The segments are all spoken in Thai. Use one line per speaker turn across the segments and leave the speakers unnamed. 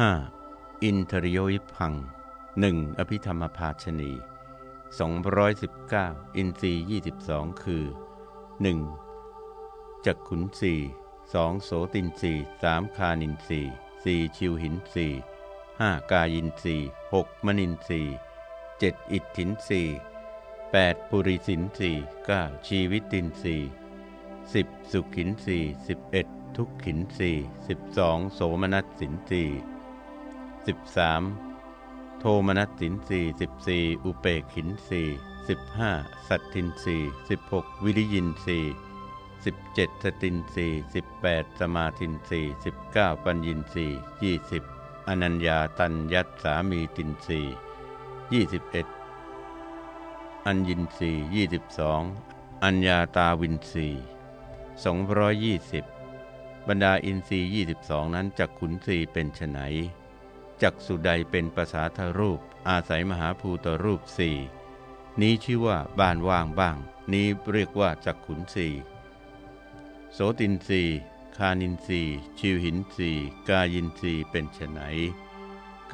5. อินทริโยวิพังหนึ่งอภิธรรมภาชนี219 อินทรีย์22 คือ 1. จักขุนสีสองโสตินสีสามคานินสีสี่ชิวหินสีห้ากายินสีหกมนินสีเจ็ดอิทธินสีแปดปุริสินสีเก้าชีวิตินสีสิบสุขินสีสิบเอ็ดทุกขินสีสิบสองโสมนัสสินสี สิบสามโทมนัสสินสีสิบสี่อุเปขินสีสิบห้าสัตทินสีสิบหกวิริยินสีสิบเจ็ดสตินสีสิบแปดสมาทินสีสิบเก้าปัญญินสียี่สิบอนัญญาตัญยัตสามีตินสียี่สิบเอ็ดอัญญินสียี่สิบสองอัญญาตาวินสีสองร้อยยี่สิบบรรดาอินทรีย์ยี่สิบสองนั้นจักขุนสีเป็นไฉน จักสุใดเป็นภาษาทรูป อาศัยมหาภูตรูปสี่นี้ชื่อว่าบ้านว่างบ้าง นี้เรียกว่าจักขุนสีโสตินสีคานินสีชิวหินสีกายินสีเป็นไฉน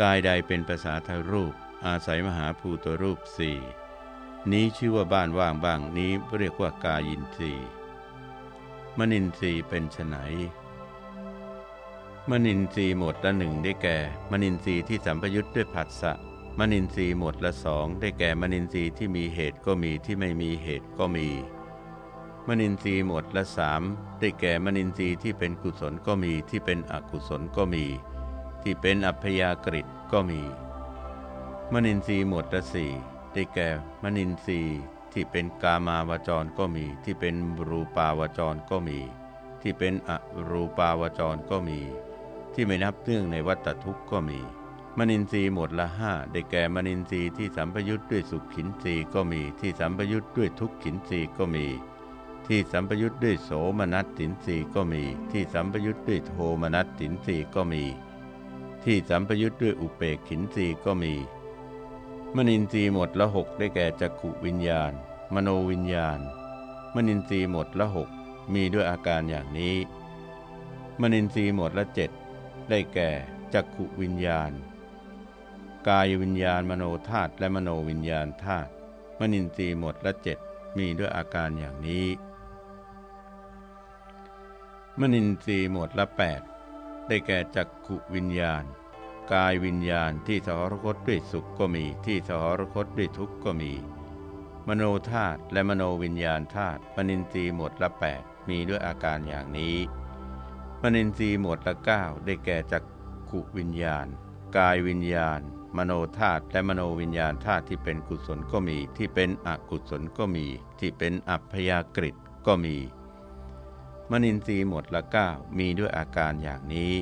กายใดเป็นภาษาทรูป อาศัยมหาภูตรูปสี่นี้ชื่อว่าบ้านว่างบ้างนี้เรียกว่ากายินสีมนินทรีเป็นไฉน มนินทรีย์หมดละหนึ่งได้แก่ มนินทรีย์ที่สัมปยุทธ์ด้วยผัสสะมนินทรีย์หมดละสองได้แก่มนินทรีย์ที่มีเหตุก็มีที่ไม่มีเหตุก็มี มนินทรีย์หมดละสามได้แก่มนินทรีย์ที่เป็นกุศลก็มีที่เป็นอกุศลก็มี ที่เป็นอัพยากฤิก็มี มนินทรีย์หมดละสี่ได้แก่มนินทรีย์ที่เป็นกามาวจรก็มี ที่เป็นรูปาวจรก็มี ที่เป็นอรูปาวจรก็มี ที่ไม่นับเนื่องในวัตทุกข์ก็มี มนินทรีย์หมดละห้าได้แก่มนินทรีย์ที่สัมปยุทธ์ด้วยสุขขินทรีย์ก็มี ที่สัมปยุทธ์ด้วยทุกขินทรีย์ก็มี ที่สัมปยุทธ์ด้วยโสมนัสสินทรีย์ก็มี ที่สัมปยุทธ์ด้วยโทมนัสสินทรีย์ก็มี ที่สัมปยุทธ์ด้วยอุเปกขินทรีย์ก็มี มนินทรีย์หมดละหกได้แก่จักขุวิญญาณ มโนวิญญาณ มนินทรีย์หมดละหกมีด้วยอาการอย่างนี้ มนินทรีย์หมดละเจ็ด ได้แก่จักขุวิญญาณ กายวิญญาณมโนธาตุและมโนวิญญาณธาตุมนินทรีย์หมดละเจ็ดมีด้วยอาการอย่างนี้ มนินทรีย์หมดละแปดได้แก่จักขุวิญญาณ กายวิญญาณที่สหรคตด้วยสุขก็มีที่สหรคตด้วยทุกข์ก็มี มโนธาตุและมโนวิญญาณธาตุมนินทรีย์หมดละแปดมีด้วยอาการอย่างนี้ มนินทรีย์หมดละเก้าได้แก่จักขุวิญญาณ กายวิญญาณ มโนธาตุและมโนวิญญาณธาตุที่เป็นกุศลก็มี ที่เป็นอกุศลก็มี ที่เป็นอัพยากฤิก็มี มนินทรีย์หมดละเก้ามีด้วยอาการอย่างนี้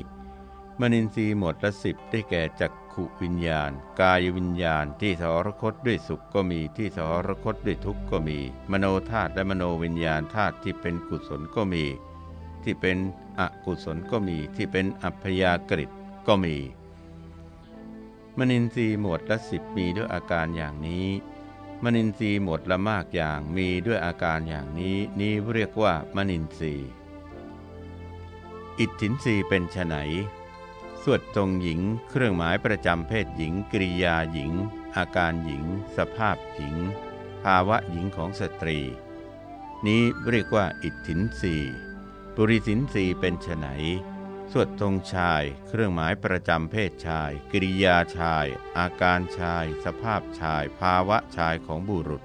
มนินทรีย์หมดละสิบได้แก่จักขุวิญญาณ กายวิญญาณที่สรคตด้วยสุขก็มี ที่สรคตด้วยทุกข์ก็มี มโนธาตุและมโนวิญญาณธาตุที่เป็นกุศลก็มี ที่เป็นอกุศลก็มีที่เป็นอัพยากฤิก็มี มนินทรีย์หมดละสิบมีด้วยอาการอย่างนี้ มนินทรีย์หมดละมากอย่างมีด้วยอาการอย่างนี้ นี้เรียกว่ามนินทรีย์อิทธินทรีย์เป็นไฉนวดทรงหญิง เครื่องหมายประจำเพศหญิงกริยาหญิง อาการหญิง สภาพหญิง ภาวะหญิงของสตรี นี้เรียกว่าอิทธินสี ปุริสินสีเป็นไฉนสวดทรงชาย เครื่องหมายประจำเพศชาย กิริยาชาย อาการชาย สภาพชาย ภาวะชายของบุรุษ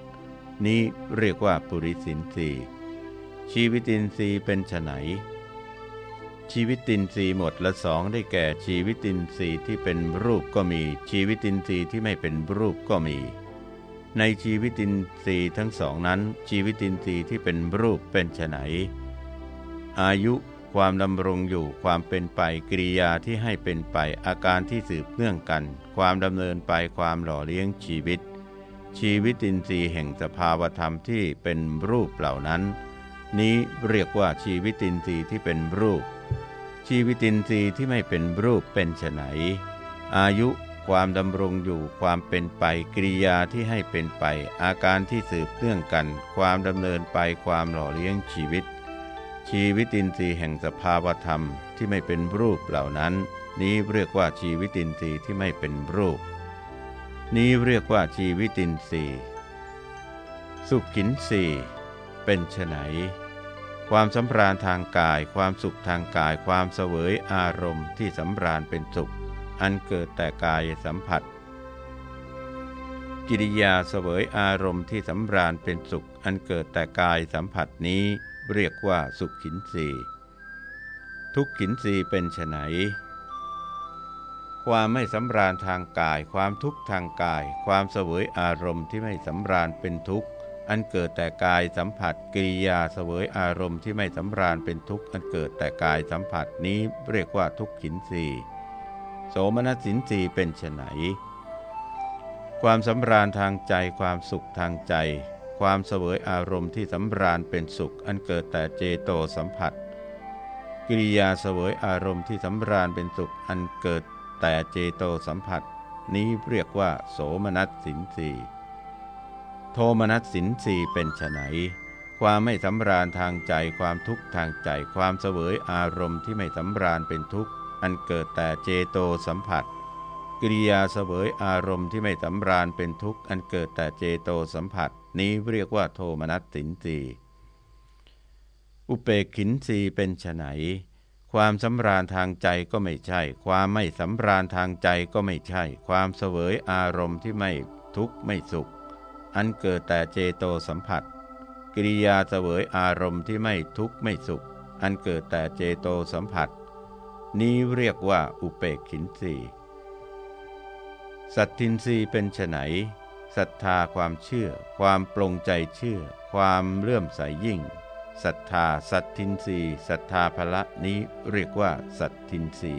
นี้เรียกว่าปุริสินสีชีวิตินทรีย์เป็นไฉนชีวิตินทรีย์หมดละสองได้แก่ชีวิตินทรีย์ที่เป็นรูปก็มี ชีวิตินทรีย์ที่ไม่เป็นรูปก็มี ในชีวิตินทรีย์ทั้งสองนั้น ชีวิตินทรีย์ที่เป็นรูปเป็นไฉน อายุความดำรงอยู่ความเป็นไปกิริยาที่ให้เป็นไปอาการที่สืบเนื่องกัน ความดำเนินไปความหล่อเลี้ยงชีวิต ชีวิตินทรีย์แห่งสภาวธรรมที่เป็นรูปเหล่านั้น นี้เรียกว่าชีวิตินทรีย์ที่เป็นรูป ชีวิตินทรีย์ที่ไม่เป็นรูปเป็นไนอายุความดำรงอยู่ความเป็นไปกิริยาที่ให้เป็นไป อาการที่สืบเนื่องกัน ความดำเนินไปความหล่อเลี้ยงชีวิต ชีวิตินทรีย์แห่งสภาวธรรมที่ไม่เป็นรูปเหล่านั้น นี้เรียกว่าชีวิตินทรีย์ที่ไม่เป็นรูป นี้เรียกว่าชีวิตินทรีย์สุขขินสีเป็นไฉนความสำราญทางกาย ความสุขทางกาย ความเสวยอารมณ์ที่สำราญเป็นสุข อันเกิดแต่กายสัมผัส กิริยาเสวยอารมณ์ที่สำราญเป็นสุข อันเกิดแต่กายสัมผัสนี้ เรียกว่าสุขขินสีทุกขินสีเป็นไฉนความไม่สำราญทางกาย ความทุกข์ทางกาย ความเสวยอารมณ์ที่ไม่สำราญเป็นทุกข์ อันเกิดแต่กายสัมผัสกิริยาเสวยอารมณ์ที่ไม่สำราญเป็นทุกข์ อันเกิดแต่กายสัมผัสนี้เรียกว่าทุกขินสีโสมนัสสินสีเป็นไฉนความสำราญทางใจความสุขทางใจ ความเสวยอารมณ์ที่สำราญเป็นสุข อันเกิดแต่เจโตสัมผัส กิริยาเสวยอารมณ์ที่สำราญเป็นสุข อันเกิดแต่เจโตสัมผัส นี้เรียกว่า โสมนัสสินสีโทมนัสสินสีเป็นไฉนความไม่สำราญทางใจความทุกข์ทางใจความเสวยอารมณ์ที่ไม่สำราญเป็นทุกข์ อันเกิดแต่เจโตสัมผัส กิริยาเสวยอารมณ์ที่ไม่สำราญเป็นทุกข์ อันเกิดแต่เจโตสัมผัส นี้เรียกว่าโทมนัสสินสีอุเปกขินสีเป็นไฉนความสำราญทางใจก็ไม่ใช่ ความไม่สำราญทางใจก็ไม่ใช่ ความเสวยอารมณ์ที่ไม่ทุกข์ไม่สุข อันเกิดแต่เจโตสัมผัส กิริยาเสวยอารมณ์ที่ไม่ทุกข์ไม่สุข อันเกิดแต่เจโตสัมผัส นี้เรียกว่าอุเปกขินสีสัตทินรีเป็นไฉน ศรัทธาความเชื่อ ความปรงใจเชื่อ ความเลื่อมใสยยิ่งศรัทธาสัตทินรีศรัทธาภละนี้เรียกว่าสัตทินรี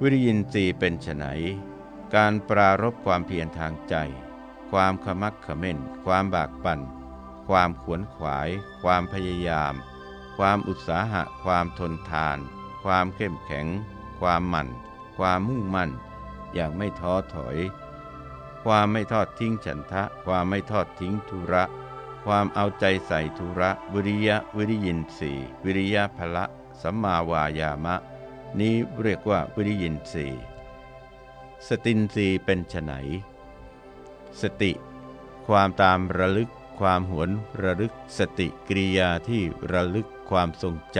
วิริยินทรีย์เป็นไฉนการปรารบความเพียรทางใจ ความขมักขม้น ความบากบั่นความขวนขวาย ความพยายาม ความอุตสาหะ ความทนทาน ความเข้มแข็ง ความหมั่น ความมุ่งมั่น อย่างไม่ท้อถอย ความไม่ทอดทิ้งฉันทะ ความไม่ทอดทิ้งธุระ ความเอาใจใส่ธุระ วิริยะวิริยินสีวิริยะพละสัมมาวายามะ นี้เรียกว่าวิริยินสีสตินสีเป็นไฉนสติ ความตามระลึก ความหวนระลึก สติกริยาที่ระลึกความทรงจ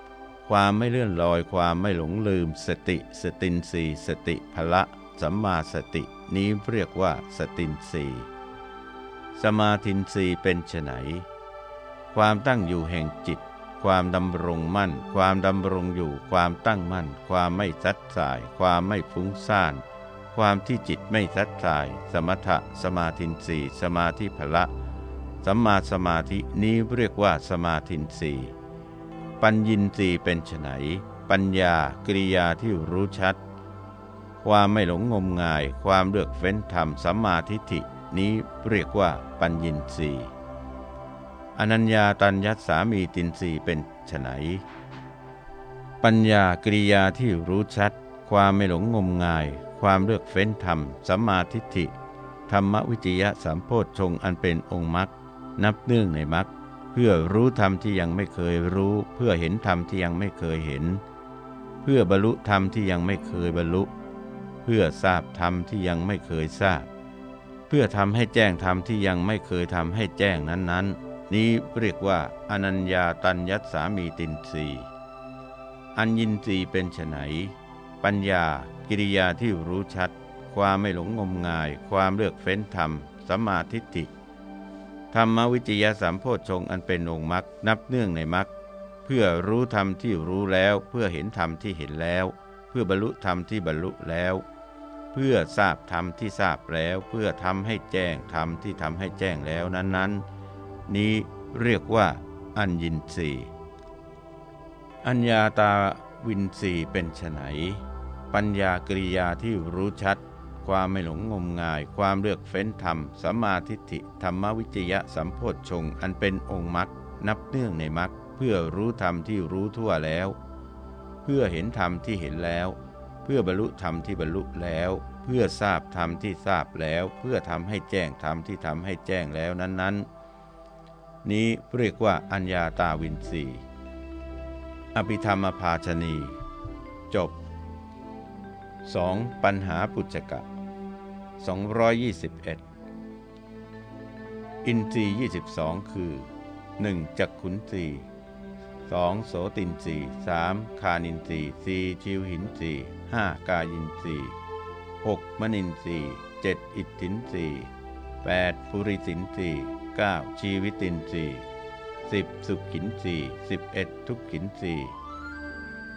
ำความไม่เลื่อนลอย ความไม่หลงลืม สติ สตินสีสติพละ สัมมาสตินี้เรียกว่าสตินสีสมาธินสีเป็นไฉนความตั้งอยู่แห่งจิต ความดำรงมั่น ความดำรงอยู่ ความตั้งมั่น ความไม่ซัดสาย ความไม่ฟุ้งซ่าน ความที่จิตไม่สัดสาย สมถะสมาธินสีสมาธิพละ สัมมาสมาธินี้เรียกว่าสมาธินสีปัญญินสีเป็นไฉนปัญญากริยาที่รู้ชัด ความไม่หลงงมงาย ความเลือกเฟ้นธรรมสัมมาทิฏฐินี้เรียกว่าปัญญินสีอนัญญาตัญญัตสามีตินสีเป็นไฉนปัญญากริยาที่รู้ชัด ความไม่หลงงมงาย ความเลือกเฟ้นธรรมสัมมาทิฏฐิ ธรรมวิจยะสามโพชฌงอันเป็นองค์มรรคนับเนื่องในมรรคเพื่อรู้ธรรมที่ยังไม่เคยรู้ เพื่อเห็นธรรมที่ยังไม่เคยเห็น เพื่อบรรลุธรรมที่ยังไม่เคยบรรลุ พื่อทราบธรรมที่ยังไม่เคยทราบ เพื่อทำให้แจ้งธรรมที่ยังไม่เคยทำให้แจ้งนั้นๆ นี้เรียกว่า อนัญญาตัญญัตสามีตินสีอัญญินรีเป็นไฉนปัญญา กิริยาที่รู้ชัด ความไม่หลงงมงาย ความเลือกเฟ้นธรรมสัมมาทิฏฐิธรรมวิจยาสามโพชฌงอันเป็นองค์มรรคนับเนื่องในมรรคเพื่อรู้ธรรมที่รู้แล้ว เพื่อเห็นธรรมที่เห็นแล้ว เพื่อบรรลุธรรมที่บรรลุแล้ว พื่อทราบธรรมที่ทราบแล้วเพื่อทำให้แจ้งธรรมที่ทำให้แจ้งแล้วนั้นๆ นี้เรียกว่า อัญญินสีอัญญาตาวินสีเป็นไฉนปัญญากริยาที่รู้ชัด ความไม่หลงงมงาย ความเลือกเฟ้นธรรมสัมมาทิฏฐิธรรมวิจยะสัมโพธชงอันเป็นองค์มรรคนับเนื่องในมรรคเพื่อรู้ธรรมที่รู้ทั่วแล้ว เพื่อเห็นธรรมที่เห็นแล้ว เพื่อบรรลุธรรมที่บรรลุแล้ว เพื่อทราบธรรมที่ทราบแล้ว เพื่อทำให้แจ้งธรรมที่ทำให้แจ้งแล้วนั้น ๆ นี้เรียกว่าอัญญาตาวินสีอภิธรรมภาชนีจจบ 2. ปัญหาปุจกะ221 อินทรีย์22 คือ 1. จักขุนทรีย์ 2. โสตินทรีย์ 3. คานินทรีย์ 4. ชิวหินทรีย์ 5. กายินทรีย์ 6. มนินทรีย์ 7. อิทธินทรีย์ 8. ปุริสินทรีย์ 9. ชีวิตินทรีย์ 10. สุขินทรีย์ 11. ทุกขินทรีย์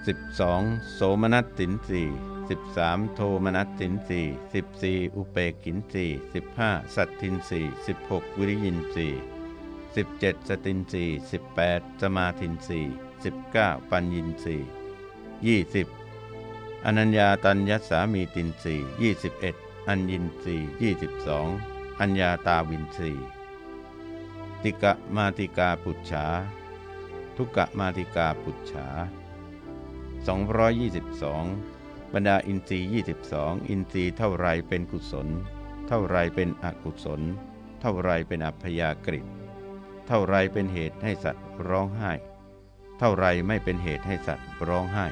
12. โสมนัสสินทรีย์ 13. โทมนัสสินทรีย์ 14. อุเปกินทรีย์ 15. สัตทินทรีย์ 16. วิริยินทรีย์ 17. สตินทรีย์ 18. สมาธินทรีย์ 19. ปัญญินทรีย์ 20. อนัญญาตัญญสามีตินทรีย์ 21. อัญญินทรีย์ 22. อัญญาตาวินทรีย์ติกะมาติกาปุจฉา ทุกะมาติกาปุจฉา222 บรรดาอินทรีย์22 อินทรีย์เท่าไรเป็นกุศล เท่าไรเป็นอกุศล เท่าไรเป็นอัพยากฤิ เท่าไรเป็นเหตุให้สัตว์ร้องไห้ เท่าไรไม่เป็นเหตุให้สัตว์ร้องไห้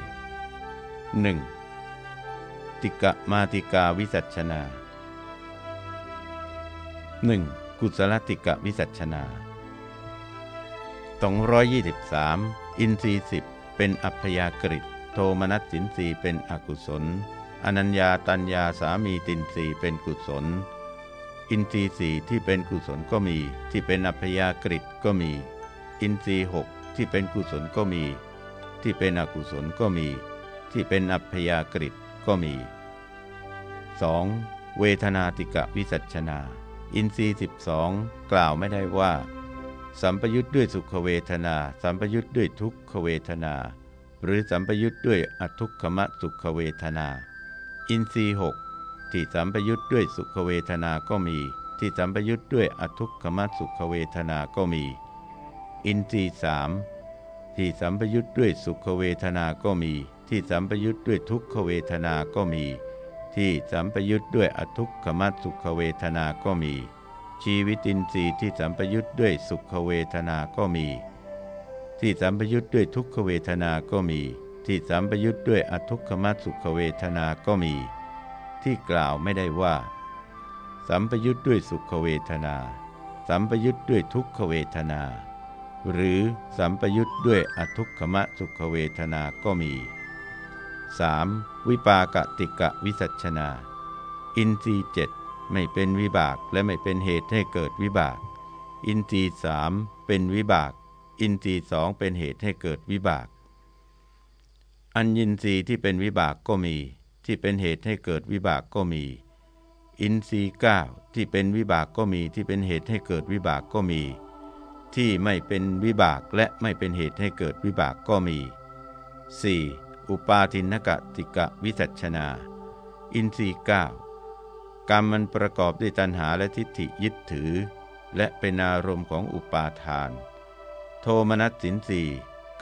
1. ติกะมาติกาวิสัชนา 1. กุศลติกะวิสัชนา223 อินทรีสิบเป็นอัพยากฤิโทมนัสสินสีเป็นอกุศล อนัญญาตัญญาสามีตินสีเป็นกุศล อินทรีย์สี่ที่เป็นกุศลก็มี ที่เป็นอัพยากฤิก็มี อินทรีย์หกที่เป็นกุศลก็มี ที่เป็นอกุศลก็มี ที่เป็นอัพยากฤิก็มี 2. เวทนาติกะวิสัชนา อินทรีย์สิบสองกล่าวไม่ได้ว่า สัมปยุทธ์ด้วยสุขเวทนา สัมปยุทธ์ด้วยทุกขเวทนา หรือสัมปยุทธ์ด้วยอทุกขมสุขเวทนา อินทรีหก ที่สัมปยุทธ์ด้วยสุขเวทนาก็มี ที่สัมปยุทธ์ด้วยอทุกขมสุขเวทนาก็มี อินทรีสามที่สัมปยุทธ์ด้วยสุขเวทนาก็มี ที่สัมปยุทธ์ด้วยทุกขเวทนาก็มี ที่สัมปยุทธ์ด้วยอทุกขมสุขเวทนาก็มี ชีวิตินทรีย์ที่สัมปยุทธ์ด้วยสุขเวทนาก็มี ที่สัมปยุทธ์ด้วยทุกขเวทนาก็มี ที่สัมปยุทธ์ด้วยอทุกขมสุขเวทนาก็มี ที่กล่าวไม่ได้ว่า สัมปยุทธ์ด้วยสุขเวทนา สัมปยุทธ์ด้วยทุกขเวทนา หรือสัมปยุทธ์ด้วยอทุกขมสุขเวทนาก็มี 3. วิปากติกะวิสัชนา อินทรีเจ็ดไม่เป็นวิบากและไม่เป็นเหตุให้เกิดวิบาก อินทรีสามเป็นวิบาก อินทรีสองเป็นเหตุให้เกิดวิบาก อัญญินทรีย์ที่เป็นวิบากก็มี ที่เป็นเหตุให้เกิดวิบากก็มี อินทรีย์เก้าที่เป็นวิบากก็มีที่เป็นเหตุให้เกิดวิบากก็มี ที่ไม่เป็นวิบากและไม่เป็นเหตุให้เกิดวิบากก็มี 4. อุปาทินกะติกะวิสัชนา อินทรีย์เก้ากรรมมันประกอบด้วยตัณหาและทิฏฐิยึดถือ และเป็นอารมณ์ของอุปาทาน โทมนัสสินสี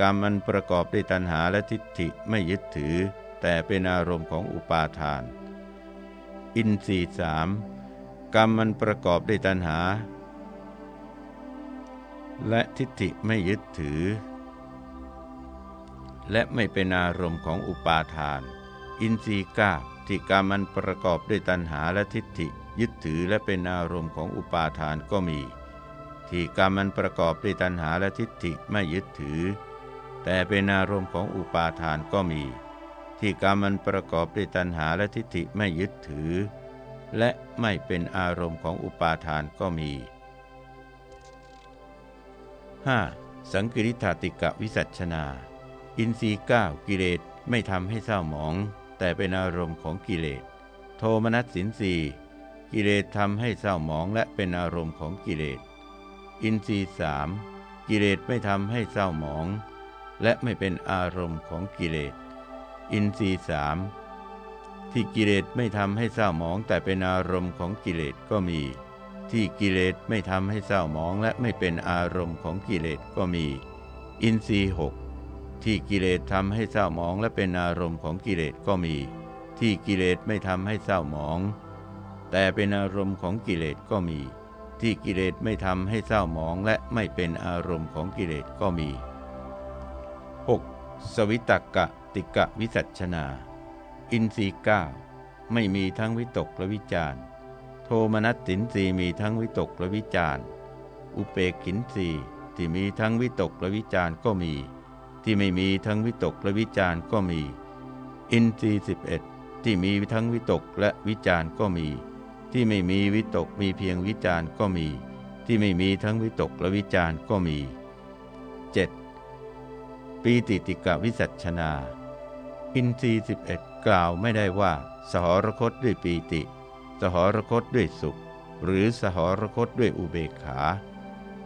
กรรมมันประกอบด้วยตัณหาและทิฏฐิไม่ยึดถือ แต่เป็นอารมณ์ของอุปาทาน อินทรีสามกรรมมันประกอบด้วยตัณหา และทิฏฐิไม่ยึดถือ และไม่เป็นอารมณ์ของอุปาทาน อินทรีก้าที่กรรมมันประกอบด้วยตัณหาและทิฏฐิ ยึดถือและเป็นอารมณ์ของอุปาทานก็มี ที่กรรมมันประกอบด้วยตัณหาและทิฏฐิไม่ยึดถือ แต่เป็นอารมณ์ของอุปาทานก็มี ที่กรรมมันประกอบด้วยตัณหาและทิฏฐิไม่ยึดถือ และไม่เป็นอารมณ์ของอุปาทานก็มี 5. สังกิริธาติกะวิสัชนา อินทรีย์ก้ากิเลสไม่ทำให้เศร้าหมอง แต่เป็นอารมณ์ของกิเลส โทมนัสสินสีกิเลสทำให้เศร้าหมองและเป็นอารมณ์ของกิเลส อินทรีย์สามกิเลสไม่ทำให้เศร้าหมอง และไม่เป็นอารมณ์ของกิเลส อินทรีสามที่กิเลสไม่ทำให้เศร้าหมองแต่เป็นอารมณ์ของกิเลสก็มี ที่กิเลสไม่ทำให้เศร้าหมองและไม่เป็นอารมณ์ของกิเลสก็มี อินทรีหกที่กิเลสทำให้เศร้าหมองและเป็นอารมณ์ของกิเลสก็มี ที่กิเลสไม่ทำให้เศร้าหมอง แต่เป็นอารมณ์ของกิเลสก็มี ที่กิเลสไม่ทำให้เศร้าหมองและไม่เป็นอารมณ์ของกิเลสก็มี 6. สวิตกะ ติกะวิสัชนา อินทรีเก้าไม่มีทั้งวิตกและวิจารโทมนัสสินสีมีทั้งวิตกและวิจารอุเปกินสีที่มีทั้งวิตกและวิจารก็มี ที่ไม่มีทั้งวิตกและวิจารก็มี อินทรีสิบเอ็ดที่มีทั้งวิตกและวิจารก็มี ที่ไม่มีวิตกมีเพียงวิจารก็มี ที่ไม่มีทั้งวิตกและวิจารก็มี 7. ปีติติกะวิสัชนา อินทรีสิบเอ็ดกล่าวไม่ได้ว่า สหรคตด้วยปีติ สหรคตด้วยสุข หรือสหรคตด้วยอุเบกขา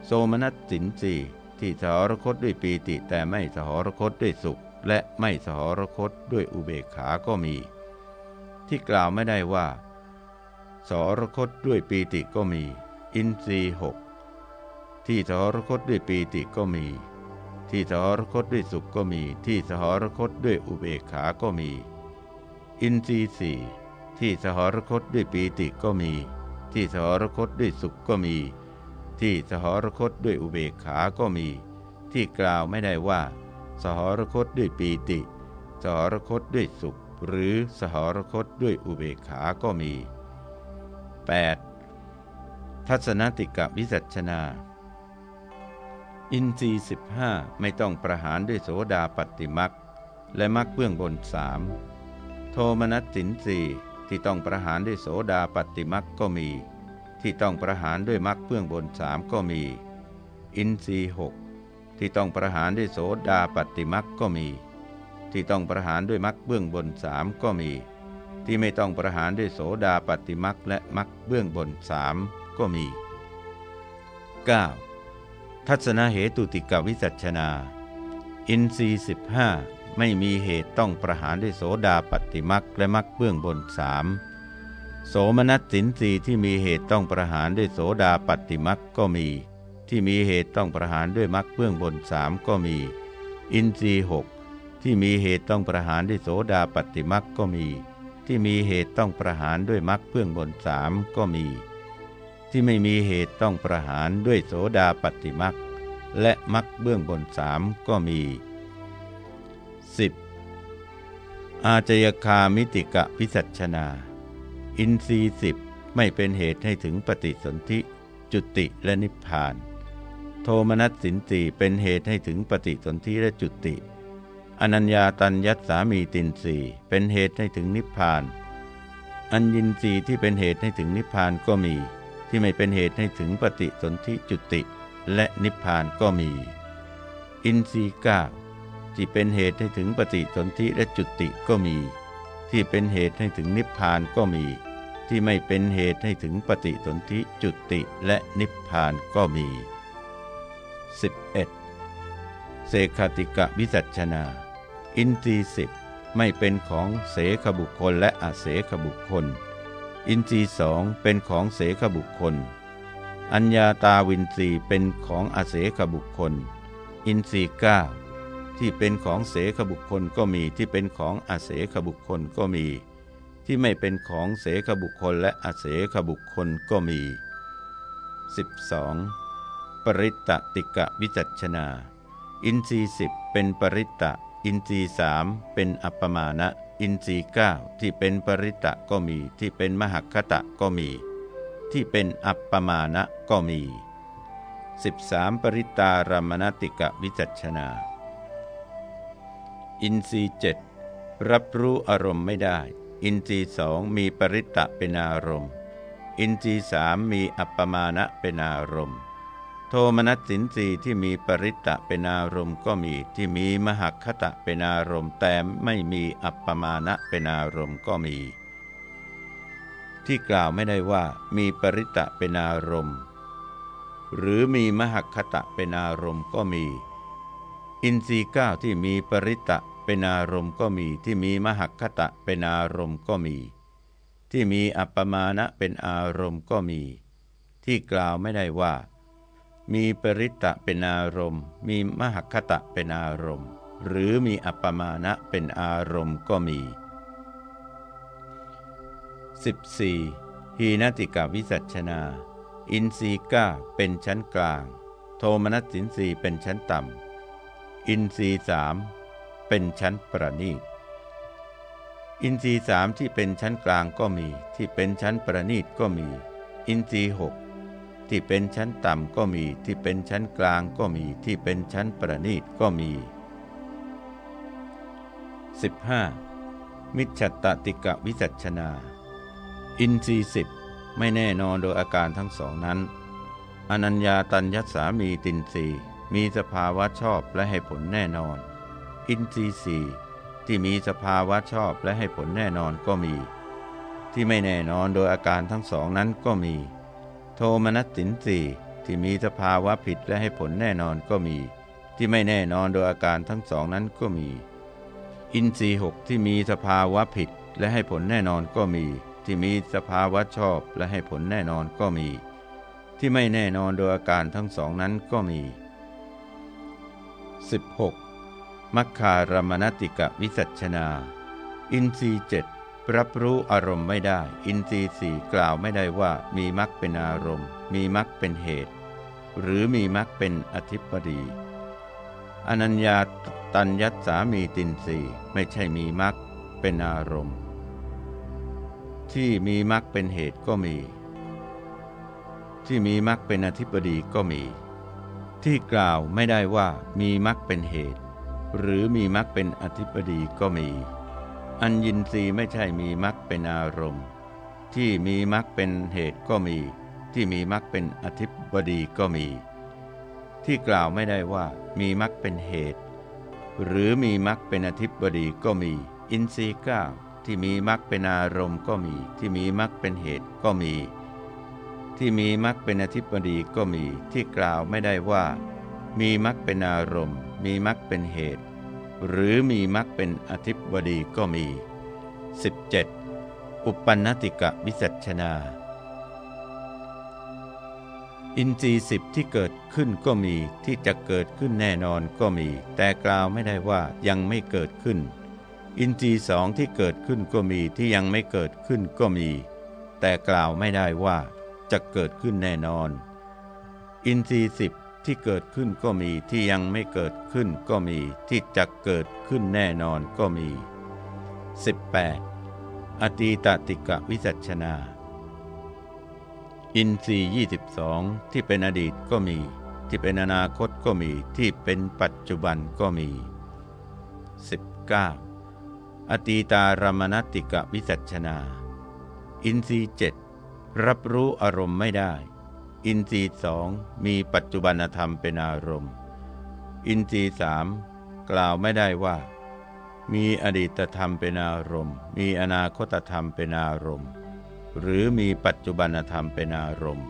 โสมนัสสินสีที่สหรคตด้วยปีติ แต่ไม่สหรคตด้วยสุข และไม่สหรคตด้วยอุเบกขาก็มี ที่กล่าวไม่ได้ว่า สหรคตด้วยปีติก็มี อินทรีหกที่สหรคตด้วยปีติก็มี ที่สหรคตด้วยสุขก็มี ที่สหรคตด้วยอุเบกขา ก็มี อินทรีสี่ที่สหรคตด้วยปีติก็มี ที่สหรคตด้วยสุขก็มี ที่สหรคตด้วยอุเบกขา ก็มี ที่กล่าวไม่ได้ว่า สหรคตด้วยปีติ สหรคตด้วยสุข หรือสหรคตด้วยอุเบกขา ก็มี 8. ทัศนติกะวิสัชนา อินทรีสิบห้าไม่ต้องประหารด้วยโสดาปฏิมักและมักเบื้องบนสามโทมนัสสินสีที่ต้องประหารด้วยโสดาปฏิมักก็มี ที่ต้องประหารด้วยมักเบื้องบนสามก็มี อินทรีหกที่ต้องประหารด้วยโสดาปฏิมักก็มี ที่ต้องประหารด้วยมักเบื้องบนสามก็มี ที่ไม่ต้องประหารด้วยโสดาปฏิมักและมักเบื้องบนสามก็มี 9. ทัศนเหตุติกวิจัชนา อินทรีสิบห้าไม่มีเหตุต้องประหารด้วยโสดาปฏิมักและมักเบื้องบนสามโสมนัสสินสีที่มีเหตุต้องประหารด้วยโสดาปฏิมักก็มี ที่มีเหตุต้องประหารด้วยมักเบื้องบนสามก็มี อินทรีหกที่มีเหตุต้องประหารด้วยโสดาปฏิมักก็มี ที่มีเหตุต้องประหารด้วยมักเบื้องบนสามก็มี ที่ไม่มีเหตุต้องประหารด้วยโสดาปฏิมักและมักเบื้องบนสามก็มี 10. อาจยคามิติกะพิสัชนา อินทรีสิบไม่เป็นเหตุให้ถึงปฏิสนธิจุติและนิพพาน โทมนัสสินตีเป็นเหตุให้ถึงปฏิสนธิและจุติ อนัญญาตัญยัตสามีตินสีเป็นเหตุให้ถึงนิพพาน อัญญินรีที่เป็นเหตุให้ถึงนิพพานก็มี ที่ไม่เป็นเหตุให้ถึงปฏิสนธิจุติและนิพพานก็มี อินทรีย์เก้าที่เป็นเหตุให้ถึงปฏิสนธิและจุติก็มี ที่เป็นเหตุให้ถึงนิพพานก็มี ที่ไม่เป็นเหตุให้ถึงปฏิสนธิจุติและนิพพานก็มี 11. เสขติกะวิสัชนา อินทรีสิบไม่เป็นของเสขบุคคลและอาเสขบุคคล อินทรีสองเป็นของเสขบุคคล อัญญาตาวินทรีเป็นของอาเสขบุคคล อินทรีเก้าที่เป็นของเสขบุคคลก็มีที่เป็นของอาเสขบุคคลก็มี ที่ไม่เป็นของเสขบุคคลและอาเสขบุคคลก็มี 12. ปริตตติกะวิจัชนา อินทรีสิบเป็นปริตตะ อินทรีสามเป็นอัปปมาณะ อินทรีย์เก้าที่เป็นปริตะก็มี ที่เป็นมหคตะก็มี ที่เป็นอัปปมาณะก็มี 13. ปริตารมณติกะวิจัชนา อินทรีย์เจ็ดรับรู้อารมณ์ไม่ได้ อินทรีย์สองมีปริตะเป็นอารมณ์ อินทรีย์สามมีอัปปมาณะเป็นอารมณ์ โทมนัสสินสีที่มีปริตตะเป็นอารมณ์ก็มีที่มีมหคตะเป็นอารมณ์แต่ไม่มีอัปปมาณะเป็นอารมณ์ก็มี ที่กล่าวไม่ได้ว่ามีปริตตะเป็นอารมณ์ หรือมีมหคตะเป็นอารมณ์ก็มี อินทรีย์ก้าที่มีปริตตะเป็นอารมณ์ก็มีที่มีมหคตะเป็นอารมณ์ก็มี ที่มีอัปปมาณะเป็นอารมณ์ก็มี ที่กล่าวไม่ได้ว่า มีปริตะเป็นอารมณ์ มีมหคตะเป็นอารมณ์ หรือมีอัปปมาณะเป็นอารมณ์ก็มี 14. หีนติกาวิสัชนา อินทรีก้าเป็นชั้นกลาง โทมนัสสินสีเป็นชั้นต่ำ อินทรีสามเป็นชั้นประณีต อินทรีสามที่เป็นชั้นกลางก็มี ที่เป็นชั้นประณีตก็มี อินทรีหก ที่เป็นชั้นต่ำก็มีที่เป็นชั้นกลางก็มีที่เป็นชั้นประณีตก็มี 15. มิจฉตติกะวิจัชนา อินทรีสิบไม่แน่นอนโดยอาการทั้งสองนั้น อนัญญาตัญญสามีตินรีมีสภาวะชอบและให้ผลแน่นอน อินทรีสี่ที่มีสภาวะชอบและให้ผลแน่นอนก็มี ที่ไม่แน่นอนโดยอาการทั้งสองนั้นก็มี โทมนัสสินสีที่มีสภาวะผิดและให้ผลแน่นอนก็มี ที่ไม่แน่นอนโดยอาการทั้งสองนั้นก็มี อินทรีหกที่มีสภาวะผิดและให้ผลแน่นอนก็มี ที่มีสภาวะชอบและให้ผลแน่นอนก็มี ที่ไม่แน่นอนโดยอาการทั้งสองนั้นก็มี 16. มัคคารมณติกะวิสัชนา อินทรีเจ็ด รับรู้อารมณ์ไม่ได้ อินทรีย์สี่กล่าวไม่ได้ว่ามีมักเป็นอารมณ์ มีมักเป็นเหตุ หรือมีมักเป็นอธิปดีอนัญญาตัญญัตสามีตินสีไม่ใช่มีมักเป็นอารมณ์ ที่มีมักเป็นเหตุก็มี ที่มีมักเป็นอธิปดีก็มี ที่กล่าวไม่ได้ว่ามีมักเป็นเหตุ หรือมีมักเป็นอธิปดีก็มี อัญญินรีไม่ใช่มีมรรคเป็นอารมณ์ ที่มีมรรคเป็นเหตุก็มี ที่มีมรรคเป็นอธิบดีก็มี ที่กล่าวไม่ได้ว่ามีมรรคเป็นเหตุ หรือมีมรรคเป็นอธิบดีก็มี อินทรีย์เก้าที่มีมรรคเป็นอารมณ์ก็มี ที่มีมรรคเป็นเหตุก็มี ที่มีมรรคเป็นอธิบดีก็มี ที่กล่าวไม่ได้ว่า มีมรรคเป็นอารมณ์ มีมรรคเป็นเหตุ หรือมีมรรคเป็นอธิบดีก็มี 17. อุปันติกะวิสัชนา อินทรีย์สิบที่เกิดขึ้นก็มีที่จะเกิดขึ้นแน่นอนก็มี แต่กล่าวไม่ได้ว่ายังไม่เกิดขึ้น อินทรีย์สองที่เกิดขึ้นก็มีที่ยังไม่เกิดขึ้นก็มี แต่กล่าวไม่ได้ว่าจะเกิดขึ้นแน่นอน อินทรีย์สิบ ที่เกิดขึ้นก็มีที่ยังไม่เกิดขึ้นก็มีที่จะเกิดขึ้นแน่นอนก็มี 18. อตีตติกะวิจัชนา อินทรีย์22 ที่เป็นอดีตก็มี ที่เป็นอนาคตก็มีที่เป็นปัจจุบันก็มี 19. อตีตารมณติกะวิจัชนา อินทรีย์7รับรู้อารมณ์ไม่ได้ อินทรีสองมีปัจจุบันธรรมเป็นอารมณ์ อินทรีสามกล่าวไม่ได้ว่า มีอดีตธรรมเป็นอารมณ์ มีอนาคตธรรมเป็นอารมณ์ หรือมีปัจจุบันธรรมเป็นอารมณ์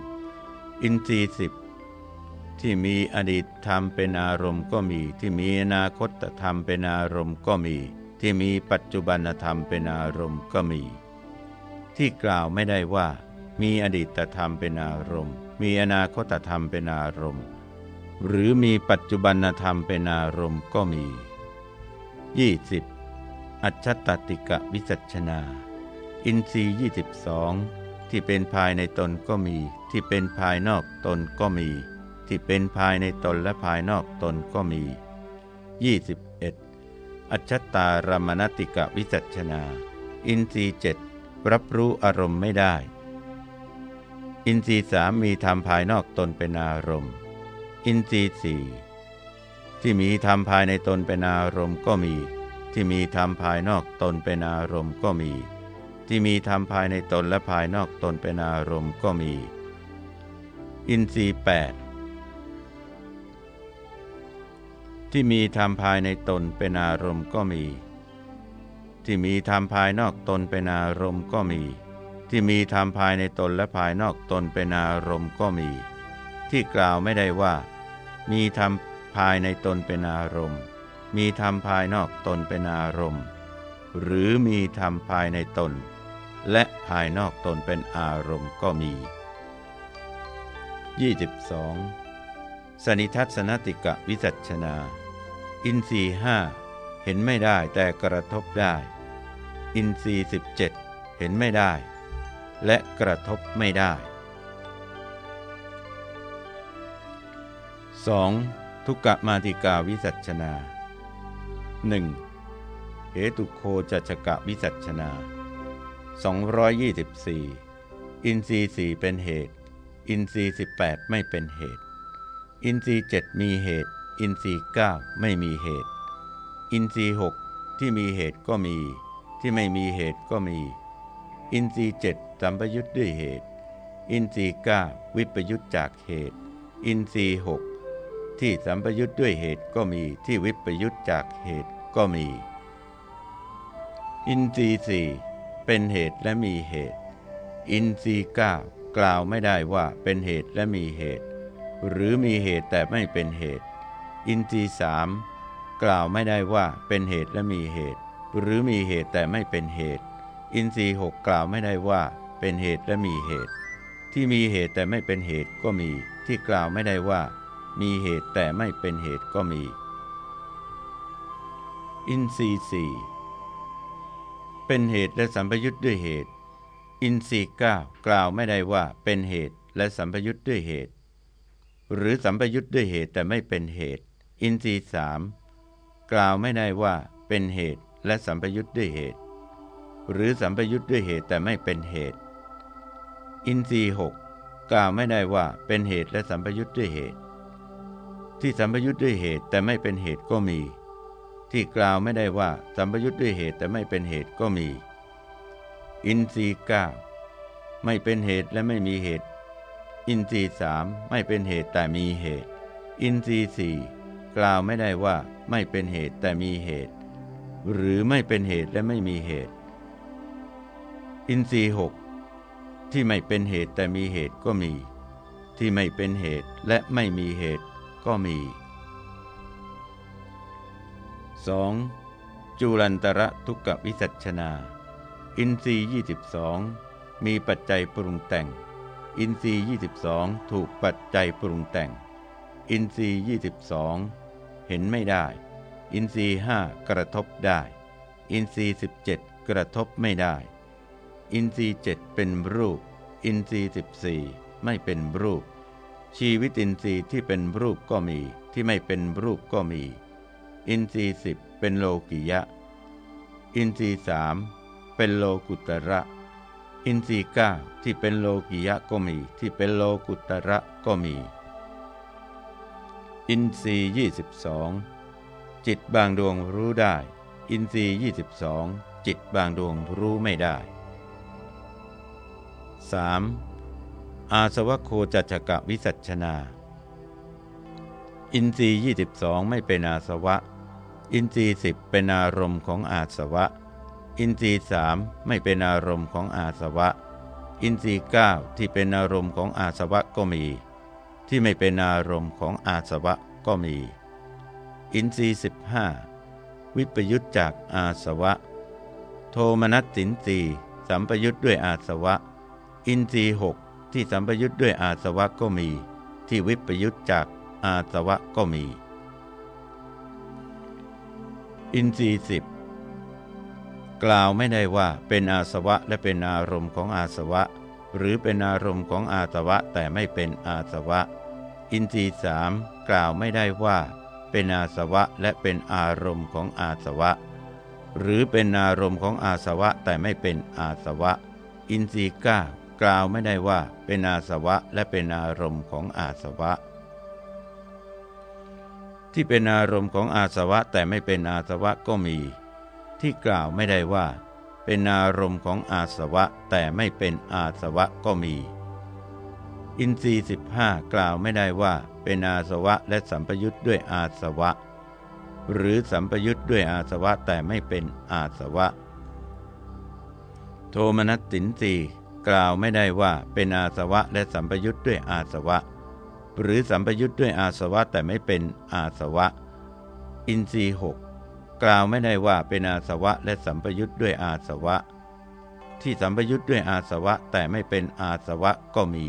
อินทรีสิบที่มีอดีตธรรมเป็นอารมณ์ก็มี ที่มีอนาคตธรรมเป็นอารมณ์ก็มี ที่มีปัจจุบันธรรมเป็นอารมณ์ก็มี ที่กล่าวไม่ได้ว่า มีอดีตธรรมเป็นอารมณ์ มีอนาคตธรรมเป็นอารมณ์ หรือมีปัจจุบันธรรมเป็นอารมณ์ก็มี 20. อัจฉตติกะวิสัชนา อินทรีย์22 ที่เป็นภายในตนก็มี ที่เป็นภายนอกตนก็มี ที่เป็นภายในตนและภายนอกตนก็มี 21. อัจฉตารมณติกะวิสัชนา อินทรีย์เจ็ดรับรู้อารมณ์ไม่ได้ อินทรีสามมีธรรมภายนอกตนเป็นอารมณ์ อินทรีสี่ที่มีธรรมภายในตนเป็นอารมณ์ก็มี ที่มีธรรมภายนอกตนเป็นอารมณ์ก็มี ที่มีธรรมภายในตนและภายนอกตนเป็นอารมณ์ก็มี อินทรีแปดที่มีธรรมภายในตนเป็นอารมณ์ก็มี ที่มีธรรมภายนอกตนเป็นอารมณ์ก็มี ที่มีธรรมภายในตนและภายนอกตนเป็นอารมณ์ก็มี ที่กล่าวไม่ได้ว่า มีธรรมภายในตนเป็นอารมณ์ มีธรรมภายนอกตนเป็นอารมณ์ หรือมีธรรมภายในตน และภายนอกตนเป็นอารมณ์ก็มี 22. สนิทัศนติกะวิจัชนา อินทรีห้าเห็นไม่ได้แต่กระทบได้ อินทรีสิบเจ็ดเห็นไม่ได้ และกระทบไม่ได้ 2. ทุกกะมาติกาวิสัชนา 1. เหตุโคจัชกะวิสัชนา 224 อินทรีย์สี่เป็นเหตุ อินทรีย์18 ไม่เป็นเหตุ อินทรีย์7มีเหตุ อินทรีย์9ไม่มีเหตุ อินทรีย์6ที่มีเหตุก็มี ที่ไม่มีเหตุก็มี อินทรีย์7 สัมปยุทธ์ด้วยเหตุ อินทรีย์9วิปยุทธจากเหตุ อินทรีย์6ที่สัมปยุทธ์ด้วยเหตุก็มีที่วิปยุทธจากเหตุก็มี อินทรีย์สี่เป็นเหตุและมีเหตุ อินทรีย์เก้ากล่าวไม่ได้ว่าเป็นเหตุและมีเหตุ หรือมีเหตุแต่ไม่เป็นเหตุ อินทรีย์สามกล่าวไม่ได้ว่าเป็นเหตุและมีเหตุ หรือมีเหตุแต่ไม่เป็นเหตุ อินทรีย์หกกล่าวไม่ได้ว่า เป็นเหตุและมีเหตุ ที่มีเหตุแต่ไม่เป็นเหตุก็มี ที่กล่าวไม่ได้ว่า มีเหตุแต่ไม่เป็นเหตุก็มี อินทรีสี่เป็นเหตุและสัมปยุทธ์ด้วยเหตุ อินทรีย์เก้ากล่าวไม่ได้ว่าเป็นเหตุและสัมปยุทธ์ด้วยเหตุ หรือสัมปยุทธ์ด้วยเหตุแต่ไม่เป็นเหตุ อินทรีย์สามกล่าวไม่ได้ว่าเป็นเหตุและสัมปยุทธ์ด้วยเหตุ หรือสัมปยุทธ์ด้วยเหตุแต่ไม่เป็นเหตุ อินทรีหกกล่าวไม่ได้ว่าเป็นเหตุและสัมปยุทธ์ด้วยเหตุ ที่สัมปยุทธ์ด้วยเหตุแต่ไม่เป็นเหตุก็มี ที่กล่าวไม่ได้ว่าสัมปยุทธ์ด้วยเหตุแต่ไม่เป็นเหตุก็มี อินทรีเก้าไม่เป็นเหตุและไม่มีเหตุ อินทรีสามไม่เป็นเหตุแต่มีเหตุ อินทรีสี่กล่าวไม่ได้ว่าไม่เป็นเหตุแต่มีเหตุ หรือไม่เป็นเหตุและไม่มีเหตุ อินทรีหก ที่ไม่เป็นเหตุแต่มีเหตุก็มี ที่ไม่เป็นเหตุและไม่มีเหตุก็มี 2. จุลันตระทุกขวิสัชนา อินทรีย์22 มีปัจจัยปรุงแต่ง อินทรีย์22 ถูกปัจจัยปรุงแต่ง อินทรีย์22 เห็นไม่ได้ อินทรีย์5กระทบได้ อินทรีย์17 กระทบไม่ได้ อินทรีย์7เป็นรูป อินทรีย์14ไม่เป็นรูป ชีวิตอินทรีย์ที่เป็นรูปก็มี ที่ไม่เป็นรูปก็มี อินทรีย์สิบเป็นโลกิยะ อินทรีย์สามเป็นโลกุตระ อินทรีย์เก้าที่เป็นโลกิยะก็มี ที่เป็นโลกุตระก็มี อินทรีย์ยี่สิบสองจิตบางดวงรู้ได้ อินทรีย์ยี่สิบสองจิตบางดวงรู้ไม่ได้ 3. อาสวะโคจัจกะวิสัชนา อินทรีย์22 ไม่เป็นอาสวะ อินทรีย์สิบเป็นอารมณ์ของอาสวะ อินทรีย์สามไม่เป็นอารมณ์ของอาสวะ อินทรีย์เก้าที่เป็นอารมณ์ของอาสวะก็มี ที่ไม่เป็นอารมณ์ของอาสวะก็มี อินทรีย์สิบห้าวิปยุตจากอาสวะ โทมนัสสินสีสัมปยุตด้วยอาสวะ อินทรีหกที่สัมปยุตด้วยอาสวะก็มี ที่วิปยุตจากอาสวะก็มี อินทรีสิบกล่าวไม่ได้ว่าเป็นอาสวะและเป็นอารมณ์ของอาสวะ หรือเป็นอารมณ์ของอาสวะแต่ไม่เป็นอาสวะ อินทรีสามกล่าวไม่ได้ว่า เป็นอาสวะและเป็นอารมณ์ของอาสวะ หรือเป็นอารมณ์ของอาสวะแต่ไม่เป็นอาสวะ อินทรีย์ก้า กล่าวไม่ได้ว่าเป็นอาสวะและเป็นอารมณ์ของอาสวะ ที่เป็นอารมณ์ของอาสวะแต่ไม่เป็นอาสวะก็มี ที่กล่าวไม่ได้ว่า เป็นอารมณ์ของอาสวะแต่ไม่เป็นอาสวะก็มี อินทรีย์สิบห้ากล่าวไม่ได้ว่า เป็นอาสวะและสัมปยุทธ์ด้วยอาสวะ หรือสัมปยุทธ์ด้วยอาสวะแต่ไม่เป็นอาสวะ โทมนัสสินสี กล่าวไม่ได้ว่าเป็นอาสวะและสัมปยุทธ์ด้วยอาสวะ หรือสัมปยุทธ์ด้วยอาสวะแต่ไม่เป็นอาสวะ อินทรีหกกล่าวไม่ได้ว่าเป็นอาสวะและสัมปยุทธ์ด้วยอาสวะ ที่สัมปยุทธ์ด้วยอาสวะแต่ไม่เป็นอาสวะก็มี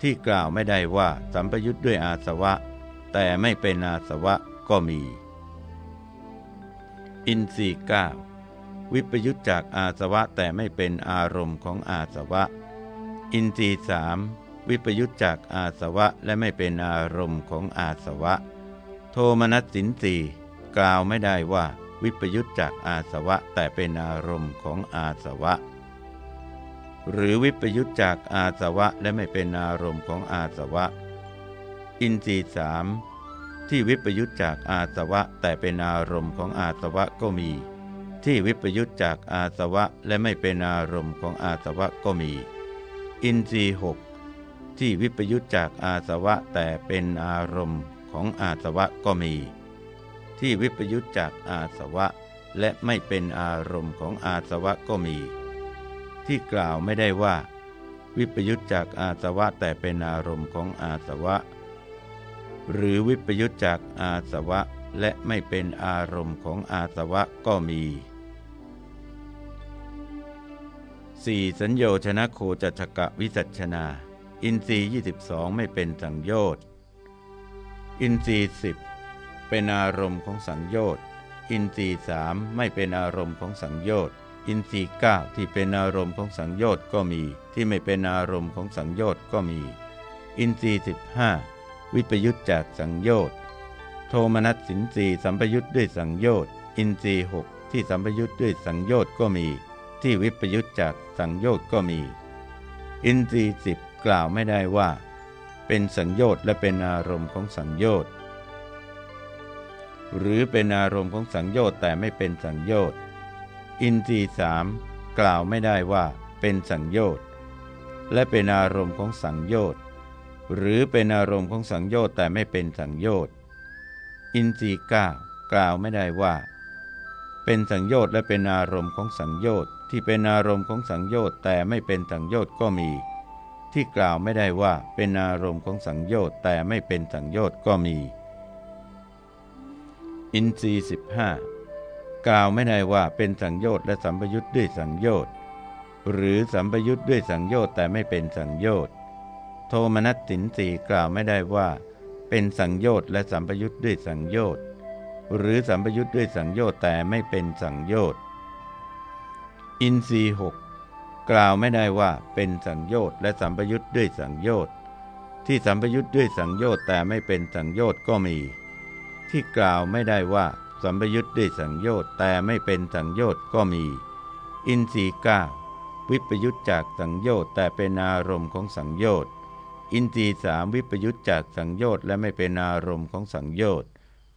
ที่กล่าวไม่ได้ว่าสัมปยุทธ์ด้วยอาสวะ แต่ไม่เป็นอาสวะก็มี อินทรีเก้า วิปยุทธจากอาสวะแต่ไม่เป็นอารมณ์ของอาสวะ อินทรีสามวิปยุตจากอาสวะและไม่เป็นอารมณ์ของอาสวะ โทมนัสสินสีกล่าวไม่ได้ว่า วิปยุตจากอาสวะแต่เป็นอารมณ์ของอาสวะ หรือวิปยุตจากอาสวะและไม่เป็นอารมณ์ของอาสวะ อินทรีสามที่วิปยุตจากอาสวะแต่เป็นอารมณ์ของอาสวะก็มี ที่วิปยุตจากอาสวะและไม่เป็นอารมณ์ของอาสวะก็มี อินทรีหกที่วิปยุตจากอาสวะแต่เป็นอารมณ์ของอาสวะก็มี ที่วิปยุตจากอาสวะและไม่เป็นอารมณ์ของอาสวะก็มี ที่กล่าวไม่ได้ว่า วิปยุตจากอาสวะแต่เป็นอารมณ์ของอาสวะ หรือวิปยุตจากอาสวะและไม่เป็นอารมณ์ของอาสวะก็มี 4. สัญโยชนะโคจัชกะวิสัชนา อินทรีย์22 ไม่เป็นสังโยชน์อินทรีย์สิบเป็นอารมณ์ของสังโยชน์อินทรีย์สามไม่เป็นอารมณ์ของสังโยชน์อินทรีย์เก้าที่เป็นอารมณ์ของสังโยชน์ก็มี ที่ไม่เป็นอารมณ์ของสังโยชน์ก็มี อินทรีย์สิบห้าวิปยุตจากสังโยชน์โทมนัสสินทรีย์สัมปยุตด้วยสังโยชน์อินทรีย์หกที่สัมปยุตด้วยสังโยชน์ก็มี ที่วิปยุตจากสังโยชน์ก็มี อินทรีย์สิบกล่าวไม่ได้ว่า เป็นสังโยชน์และเป็นอารมณ์ของสังโยชน์หรือเป็นอารมณ์ของสังโยชน์แต่ไม่เป็นสังโยชน์อินทรีสามกล่าวไม่ได้ว่าเป็นสังโยชน์และเป็นอารมณ์ของสังโยชน์หรือเป็นอารมณ์ของสังโยชน์แต่ไม่เป็นสังโยชน์อินทรีเก้ากล่าวไม่ได้ว่า เป็นสังโยชน์และเป็นอารมณ์ของสังโยชน์ ที่เป็นอารมณ์ของสังโยชน์แต่ไม่เป็นสังโยชน์ก็มี ที่กล่าวไม่ได้ว่าเป็นอารมณ์ของสังโยชน์แต่ไม่เป็นสังโยชน์ก็มี อินทรีสิบห้ากล่าวไม่ได้ว่าเป็นสังโยชน์และสัมปยุทธ์ด้วยสังโยชน์หรือสัมปยุทธ์ด้วยสังโยชน์แต่ไม่เป็นสังโยชน์โทมนัสสินสีกล่าวไม่ได้ว่า เป็นสังโยชน์และสัมปยุทธ์ด้วยสังโยชน์หรือสัมปยุทธ์ด้วยสังโยชน์แต่ไม่เป็นสังโยชน์ อินทรีหกกล่าวไม่ได้ว่าเป็นสังโยชน์และสัมปยุทธ์ด้วยสังโยชน์ที่สัมปยุทธ์ด้วยสังโยชน์แต่ไม่เป็นสังโยชน์ก็มี ที่กล่าวไม่ได้ว่าสัมปยุทธ์ด้วยสังโยชน์แต่ไม่เป็นสังโยชน์ก็มี อินทรีย์ก้าวิปยุทธจากสังโยชน์แต่เป็นอารมณ์ของสังโยชน์อินทรีสามวิปยุทธจากสังโยชน์และไม่เป็นอารมณ์ของสังโยชน์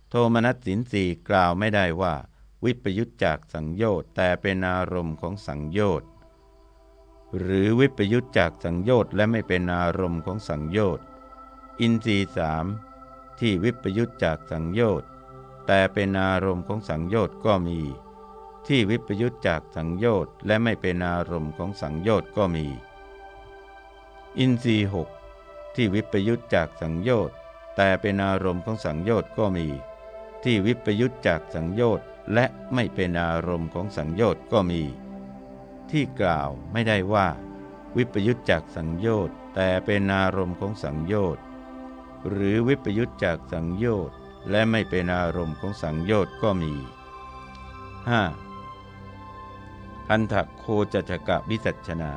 โทมนัสสินสีกล่าวไม่ได้ว่า วิปยุทธจากสังโยชน์แต่เป็นอารมณ์ของสังโยชน์หรือวิปยุตจากสังโยชน์และไม่เป็นอารมณ์ของสังโยชน์อินทรีสามที่วิปยุตจากสังโยชน์แต่เป็นอารมณ์ของสังโยชน์ก็มี ที่วิปยุตจากสังโยชน์และไม่เป็นอารมณ์ของสังโยชน์ก็มี อินทรีหกที่วิปยุตจากสังโยชน์แต่เป็นอารมณ์ของสังโยชน์ก็มี ที่วิปยุตจากสังโยชน์ และไม่เป็นอารมณ์ของสังโยชน์ก็มี ที่กล่าวไม่ได้ว่า วิปยุตจากสังโยชน์แต่เป็นอารมณ์ของสังโยชน์หรือวิปยุตจากสังโยชน์และไม่เป็นอารมณ์ของสังโยชน์ก็มี 5. คันทะโคจัจกะวิสัชนา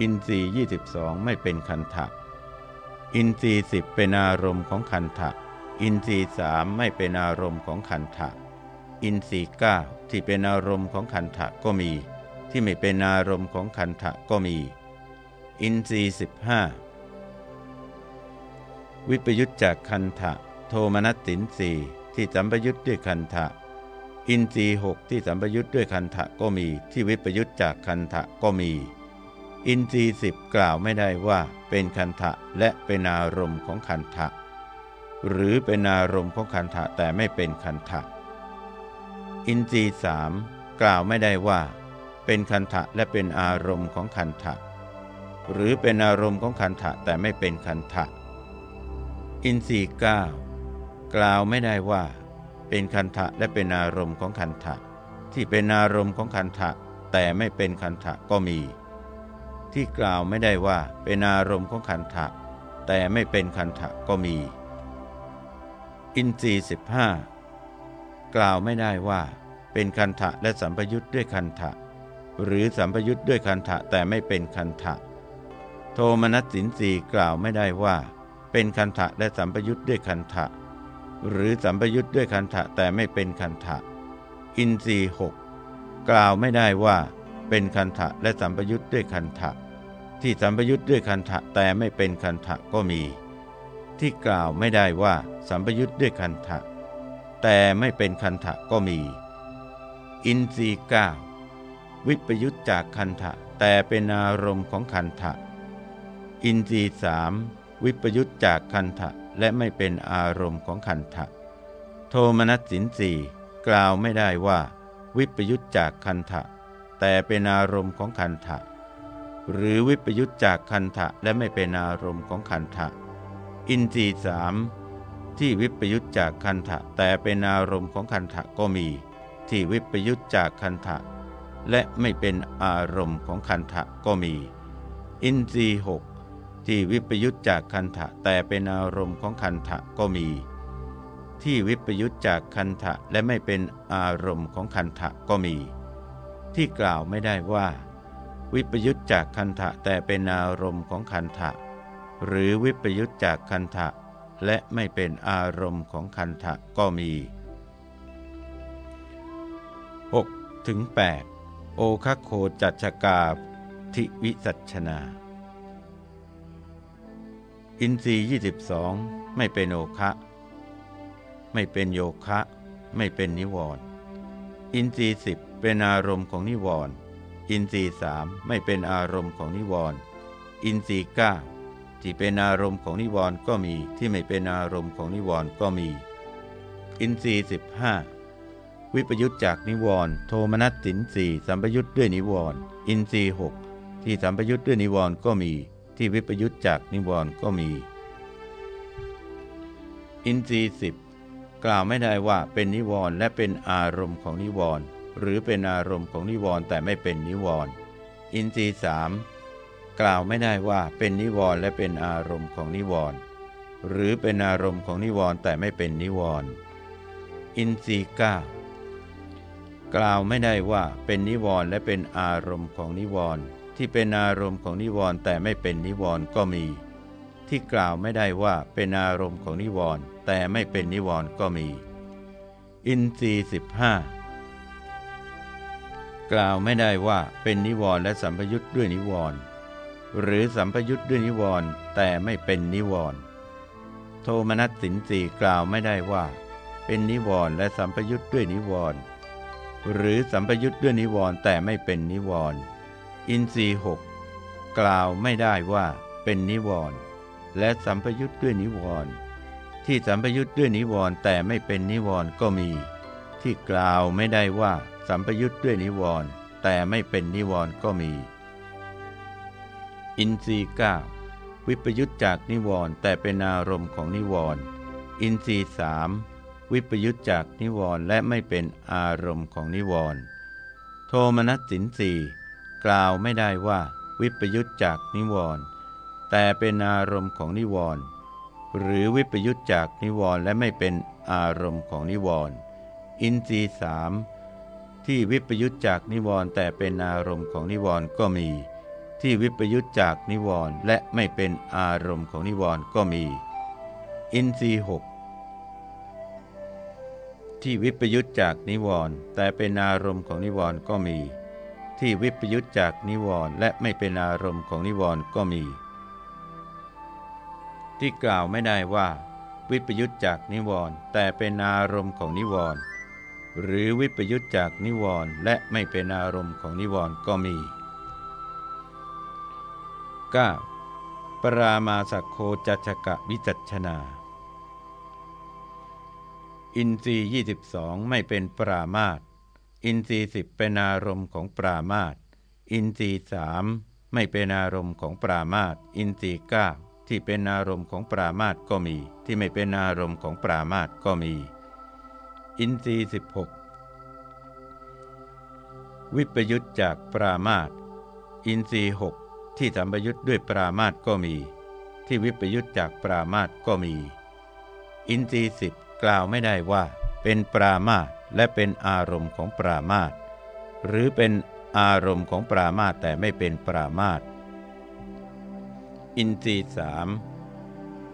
อินทรีย์22 ไม่เป็นคันทะอินทรีย์สิบเป็นอารมณ์ของคันทะอินทรีย์สามไม่เป็นอารมณ์ของคันทะ อินทรีย์เก้าที่เป็นอารมณ์ของคันทะก็มี ที่ไม่เป็นอารมณ์ของคันทะก็มี อินทรีสิบห้าวิปยุตจากคันทะโทมนัสสินสีที่สัมปยุตด้วยคันทะอินทรีหกที่สัมปยุตด้วยคันทะก็มี ที่วิปยุตจากคันทะก็มี อินทรีสิบกล่าวไม่ได้ว่าเป็นคันทะและเป็นอารมณ์ของคันทะหรือเป็นอารมณ์ของคันทะแต่ไม่เป็นคันทะ อินทรีสามกล่าวไม่ได้ว่า เป็นคันทะและเป็นอารมณ์ของคันทะหรือเป็นอารมณ์ของคันทะแต่ไม่เป็นคันทะอินทรีย์ก้ากล่าวไม่ได้ว่า เป็นคันทะและเป็นอารมณ์ของคันทะที่เป็นอารมณ์ของคันทะแต่ไม่เป็นคันทะก็มี ที่กล่าวไม่ได้ว่าเป็นอารมณ์ของคันทะแต่ไม่เป็นคันทะก็มี อินทรีสิบห้า กล่าวไม่ได้ว่า เป็นคันทะและสัมปยุทธ์ด้วยคันทะ หรือสัมปยุทธ์ด้วยคันทะแต่ไม่เป็นคันทะ โทมนัสสินสีกล่าวไม่ได้ว่า เป็นคันทะและสัมปยุทธ์ด้วยคันทะ หรือสัมปยุทธ์ด้วยคันทะแต่ไม่เป็นคันทะ อินทรีหกกล่าวไม่ได้ว่า เป็นคันทะและสัมปยุทธ์ด้วยคันทะ ที่สัมปยุทธ์ด้วยคันทะแต่ไม่เป็นคันทะก็มี ที่กล่าวไม่ได้ว่าสัมปยุทธ์ด้วยคันทะ แต่ไม่เป็นคันทะก็มี อินทรีย์เก้าวิปยุทธจากคันทะแต่เป็นอารมณ์ของคันทะอินทรีย์สามวิปยุทธจากคันทะและไม่เป็นอารมณ์ของคันทะโทมนัสสินสีกล่าวไม่ได้ว่า วิปยุทธจากคันทะแต่เป็นอารมณ์ของคันทะหรือวิปยุทธจากคันทะและไม่เป็นอารมณ์ของคันทะอินทรีย์สาม ที่วิปยุทธจากคันทะแต่เป็นอารมณ์ของคันทะก็มี ที่วิปยุทธจากคันทะและไม่เป็นอารมณ์ของคันทะก็มี อินทรีย์หกที่วิปยุทธจากคันทะแต่เป็นอารมณ์ของคันทะก็มี ที่วิปยุทธจากคันทะและไม่เป็นอารมณ์ของคันทะก็มี ที่กล่าวไม่ได้ว่า วิปยุทธจากคันทะแต่เป็นอารมณ์ของคันทะหรือวิปยุทธจากคันทะ และไม่เป็นอารมณ์ของคันทะก็มี6ถึง8โอคโคจัชกาทิวิสัชนา อินทรีย์22 ไม่เป็นโอฆะ ไม่เป็นโยคะ ไม่เป็นนิวรณ์อินทรีย์สิบเป็นอารมณ์ของนิวรณ์อินทรีย์สามไม่เป็นอารมณ์ของนิวรณ์อินทรีย์เก้า ที่เป็นอารมณ์ของนิวรณ์ก็มีที่ไม่เป็นอารมณ์ของนิวรณ์ก็มี อินทรีย์สิบห้าวิปยุตจากนิวรณ์โทมนัสสินทรีย์สัมปยุตด้วยนิวรณ์อินทรีย์หกที่สัมปยุตด้วยนิวรณ์ก็มี ที่วิปยุตจากนิวรณ์ก็มี อินทรีย์สิบกล่าวไม่ได้ว่าเป็นนิวรณ์และเป็นอารมณ์ของนิวรณ์หรือเป็นอารมณ์ของนิวรณ์แต่ไม่เป็นนิวรณ์อินทรีย์สาม กล่าวไม่ได้ว่าเป็นนิวรณ์และเป็นอารมณ์ของนิวรณ์หรือเป็นอารมณ์ของนิวรณ์แต่ไม่เป็นนิวรณ์อินทรีย์ก้ากล่าวไม่ได้ว่าเป็นนิวรณ์และเป็นอารมณ์ของนิวรณ์ที่เป็นอารมณ์ของนิวรณ์แต่ไม่เป็นนิวรณ์ก็มี ที่กล่าวไม่ได้ว่าเป็นอารมณ์ของนิวรณ์แต่ไม่เป็นนิวรณ์ก็มี อินทรีย์สิบห้ากล่าวไม่ได้ว่าเป็นนิวรณ์และสัมพยุตด้วยนิวรณ์ หรือสัมพยุตด้วยนิวรณ์แต่ไม่เป็นนิวรณ์โทมนัสสินสีกล่าวไม่ได้ว่า เป็นนิวรณ์และสัมพยุตด้วยนิวรณ์หรือสัมพยุตด้วยนิวรณ์แต่ไม่เป็นนิวรณ์อินทรีหกกล่าวไม่ได้ว่าเป็นนิวรณ์และสัมพยุตด้วยนิวรณ์ที่สัมพยุตด้วยนิวรณ์แต่ไม่เป็นนิวรณ์ก็มี ที่กล่าวไม่ได้ว่าสัมพยุตด้วยนิวรณ์แต่ไม่เป็นนิวรณ์ก็มี อินทรีย์ก้าวิปยุตจากนิวรณ์แต่เป็นอารมณ์ของนิวรณ์อินทรีย์สามวิปยุตจากนิวรณ์และไม่เป็นอารมณ์ของนิวรณ์โทมนัสสินสีกล่าวไม่ได้ว่า วิปยุตจากนิวรณ์แต่เป็นอารมณ์ของนิวรณ์หรือวิปยุตจากนิวรณ์และไม่เป็นอารมณ์ของนิวรณ์อินทรีย์สามที่วิปยุตจากนิวรณ์แต่เป็นอารมณ์ของนิวรณ์ก็มี ที่วิปยุตจากนิวรณ์และไม่เป็นอารมณ์ของนิวรณ์ก็มี อินทรีหกที่วิปยุตจากนิวรณ์แต่เป็นอารมณ์ของนิวรณ์ก็มี ที่วิปยุตจากนิวรณ์และไม่เป็นอารมณ์ของนิวรณ์ก็มี ที่กล่าวไม่ได้ว่า วิปยุตจากนิวรณ์แต่เป็นอารมณ์ของนิวรณ์หรือวิปยุตจากนิวรณ์และไม่เป็นอารมณ์ของนิวรณ์ก็มี 9. ปรามาสโคจัชกะวิจัชนา อินทรีย์22 ไม่เป็นปรามาตอินทรีย์สิบเป็นอารมณ์ของปรามาตอินทรีย์สามไม่เป็นอารมณ์ของปรามาตอินทรีย์เก้าที่เป็นอารมณ์ของปรามาตก็มี ที่ไม่เป็นอารมณ์ของปรามาตก็มี อินทรีย์16 วิปยุตจากปรามาตอินทรีย์หก ที่สัมปยุทธ์ด้วยปรามาตก็มี ที่วิปยุทธ์จากปรามาตก็มี อินทรีสิบกล่าวไม่ได้ว่า เป็นปรามาตและเป็นอารมณ์ของปรามาตหรือเป็นอารมณ์ของปรามาตแต่ไม่เป็นปรามาตอินทรีสาม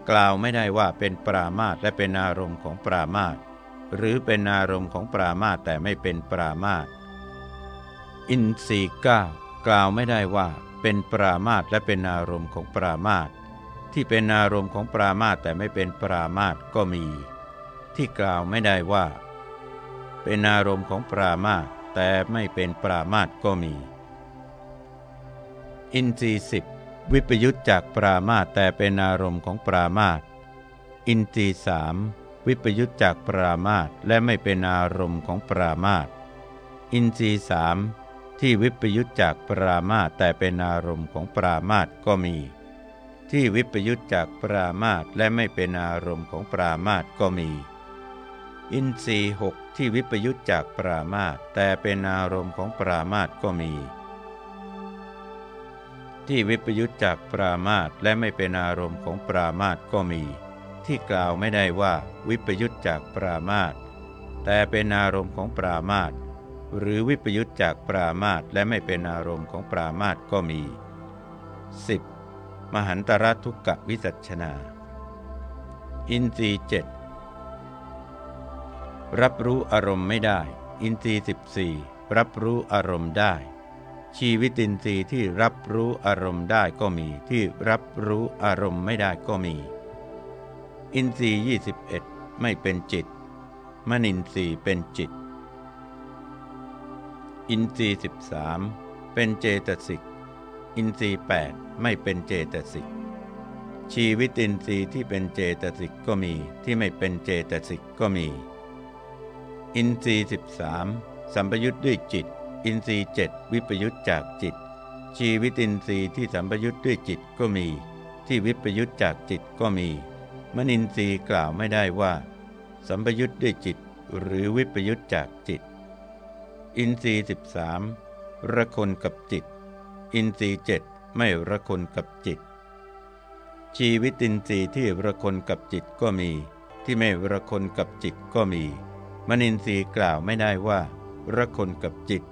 กล่าวไม่ได้ว่าเป็นปรามาตและเป็นอารมณ์ของปรามาตหรือเป็นอารมณ์ของปรามาตแต่ไม่เป็นปรามาตอินทรีเก้ากล่าวไม่ได้ว่า เป็นปรามาตและเป็นอารมณ์ของปรามาตที่เป็นอารมณ์ของปรามาตแต่ไม่เป็นปรามาตก็มี ที่กล่าวไม่ได้ว่า เป็นอารมณ์ของปรามาตแต่ไม่เป็นปรามาตก็มี อินทรีสิบวิปยุตจากปรามาตแต่เป็นอารมณ์ของปรามาตอินทรีสามวิปยุตจากปรามาตและไม่เป็นอารมณ์ของปรามาตอินทรีสาม ที่วิปยุตจากปรามาตแต่เป็นอารมณ์ของปรามาตก็มี ที่วิปยุตจากปรามาตและไม่เป็นอารมณ์ของปรามาตก็มี อินทรีหกที่วิปยุตจากปรามาตแต่เป็นอารมณ์ของปรามาตก็มี ที่วิปยุตจากปรามาตและไม่เป็นอารมณ์ของปรามาตก็มี ที่กล่าวไม่ได้ว่าวิปยุตจากปรามาตแต่เป็นอารมณ์ของปรามาต หรือวิปยุตจากปรามาตและไม่เป็นอารมณ์ของปรามาตก็มี 10. มหันตรทุกกะวิสัชนา อินทรีย์เจ็ดรับรู้อารมณ์ไม่ได้ อินทรีย์สิบสี่รับรู้อารมณ์ได้ ชีวิตินทรีย์ที่รับรู้อารมณ์ได้ก็มี ที่รับรู้อารมณ์ไม่ได้ก็มี อินทรีย์ยี่สิบเอ็ดไม่เป็นจิต มนินทรีย์เป็นจิต อินทรีย์สิบสามเป็นเจตสิก อินทรีย์แปดไม่เป็นเจตสิก ชีวิตินทรีย์ที่เป็นเจตสิกก็มีที่ไม่เป็นเจตสิกก็มี อินทรีย์สิบสามสัมปยุทธ์ด้วยจิต อินทรีย์เจ็ดวิปยุตจากจิต ชีวิตินทรีย์ที่สัมปยุทธ์ด้วยจิตก็มี ที่วิปยุทธจากจิตก็มี มนินทรีย์กล่าวไม่ได้ว่า สัมปยุทธ์ด้วยจิตหรือวิปยุทธจากจิต อินทรีย์สิบสามระคนกับจิต อินทรีย์เจ็ดไม่ระคนกับจิต ชีวิตินทรีย์ที่ระคนกับจิตก็มี ที่ไม่ระคนกับจิตก็มี มนินทรีย์กล่าวไม่ได้ว่า ระคนกับจิต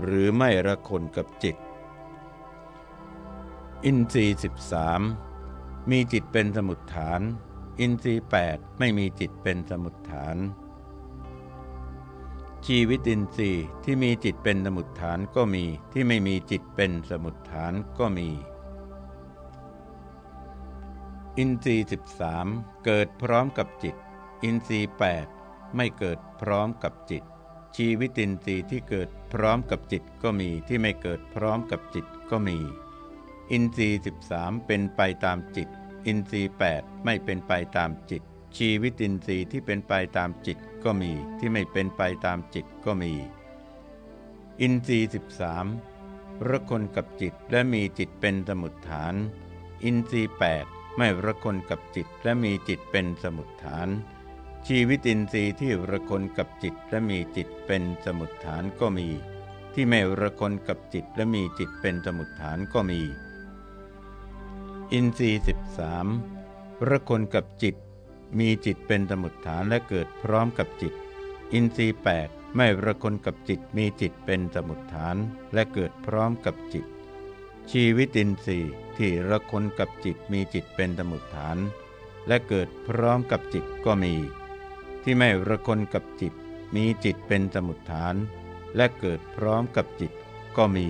หรือไม่ระคนกับจิต อินทรีย์สิบสามมีจิตเป็นสมุดฐาน อินทรีย์แปดไม่มีจิตเป็นสมุดฐาน ชีวิตินทรีย์ที่มีจิตเป็นสมุดฐานก็มีที่ไม่มีจิตเป็นสมุดฐานก็มี อินทรีย์สิบสามเกิดพร้อมกับจิต อินทรีย์แปดไม่เกิดพร้อมกับจิต ชีวิตินทรีย์ที่เกิดพร้อมกับจิตก็มีที่ไม่เกิดพร้อมกับจิตก็มี อินทรีย์สิบสามเป็นไปตามจิต อินทรีย์แปดไม่เป็นไปตามจิต ชีวิตินทรีย์ที่เป็นไปตามจิต ก็มีที่ไม่เป็นไปตามจิตก็มี อินทรีย์สิบสามระคนกับจิตและมีจิตเป็นสมุฏฐาน อินทรีย์แปดไม่ระคนกับจิตและมีจิตเป็นสมุดฐาน ชีวิตอินทรีย์ที่ระคนกับจิตและมีจิตเป็นสมุดฐานก็มี ที่ไม่ระคนกับจิตและมีจิตเป็นสมุดฐานก็มี อินทรีย์สิบสามระคนกับจิต มีจิตเป็นสมุดฐานและเกิดพร้อมกับจิต อินทรีย์แปดไม่ระคนกับจิตมีจิตเป็นสมุดฐานและเกิดพร้อมกับจิต ชีวิตินทรีย์ที่ระคนกับจิตมีจิตเป็นสมุดฐาน และเกิดพร้อมกับจิตก็มี ที่ไม่ระคนกับจิต มีจิตเป็นสมุดฐาน และเกิดพร้อมกับจิตก็มี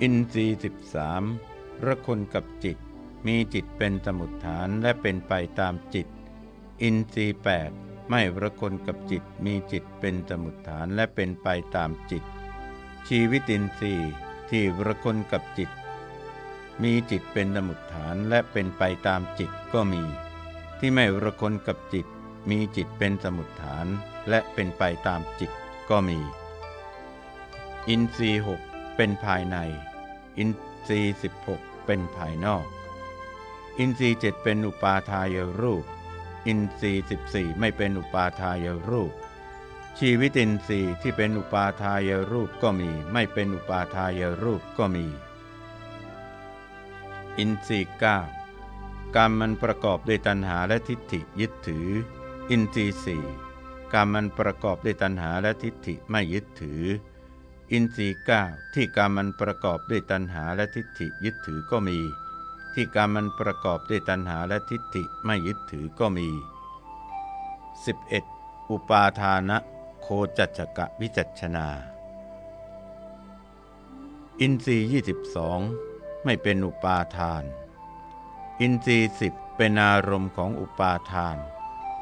อินทรีย์สิบสามระคนกับจิต มีจิตเป็นสมุดฐานและเป็นไปตามจิต อินทรีย์แปดไม่ประคนกับจิตมีจิตเป็นสมุดฐานและเป็นไปตามจิต ชีวิตินทรีย์ที่ประคนกับจิต มีจิตเป็นสมุดฐานและเป็นไปตามจิตก็มี ที่ไม่ประคนกับจิต มีจิตเป็นสมุดฐานและเป็นไปตามจิตก็มี อินทรีย์หกเป็นภายใน อินทรีย์สิบหกเป็นภายนอก อินทรีย์เจ็ดเป็นอุปาทายรูป อินทรีย์สิบสี่ไม่เป็นอุปาทายรูป ชีวิตินทรีย์ที่เป็นอุปาทายรูปก็มี ไม่เป็นอุปาทายรูปก็มี อินทรีย์เก้ากรรมมันประกอบด้วยตัณหาและทิฏฐิยึดถือ อินทรีย์สี่กรรมมันประกอบด้วยตัณหาและทิฏฐิไม่ยึดถือ อินทรีย์เก้าที่กรรมมันประกอบด้วยตัณหาและทิฏฐิยึดถือก็มี ที่การมันประกอบด้วยตัณหาและทิฏฐิไม่ยึดถือก็มี 11. อุปาทานะโคจัจกะวิจัชนา อินทรีย์22 ไม่เป็นอุปาทาน อินทรีย์สิบเป็นอารมณ์ของอุปาทาน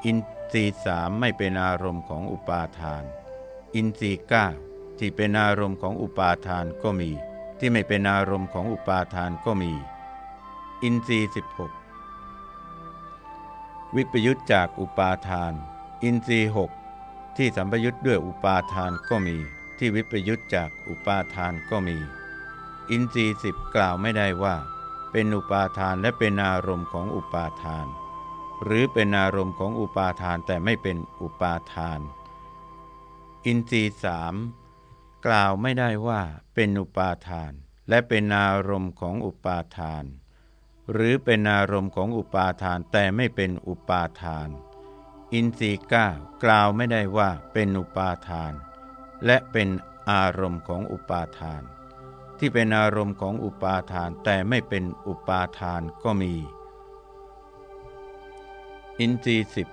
อินทรีย์สามไม่เป็นอารมณ์ของอุปาทาน อินทรีย์เก้าที่เป็นอารมณ์ของอุปาทานก็มี ที่ไม่เป็นอารมณ์ของอุปาทานก็มี อินทรีย์16 วิปยุตจากอุปาทาน อินทรีย์หกที่สัมปยุตด้วยอุปาทานก็มี ที่วิปยุตจากอุปาทานก็มี อินทรีย์สิบกล่าวไม่ได้ว่า เป็นอุปาทานและเป็นอารมณ์ของอุปาทาน หรือเป็นอารมณ์ของอุปาทานแต่ไม่เป็นอุปาทาน อินทรีย์สามกล่าวไม่ได้ว่าเป็นอุปาทาน และเป็นอารมณ์ของอุปาทาน หรือเป็นอารมณ์ของอุปาทานแต่ไม่เป็นอุปาทาน อินทรีก้ากล่าวไม่ได้ว่าเป็นอุปาทาน และเป็นอารมณ์ของอุปาทาน ที่เป็นอารมณ์ของอุปาทานแต่ไม่เป็นอุปาทานก็มี อินทรีสิบ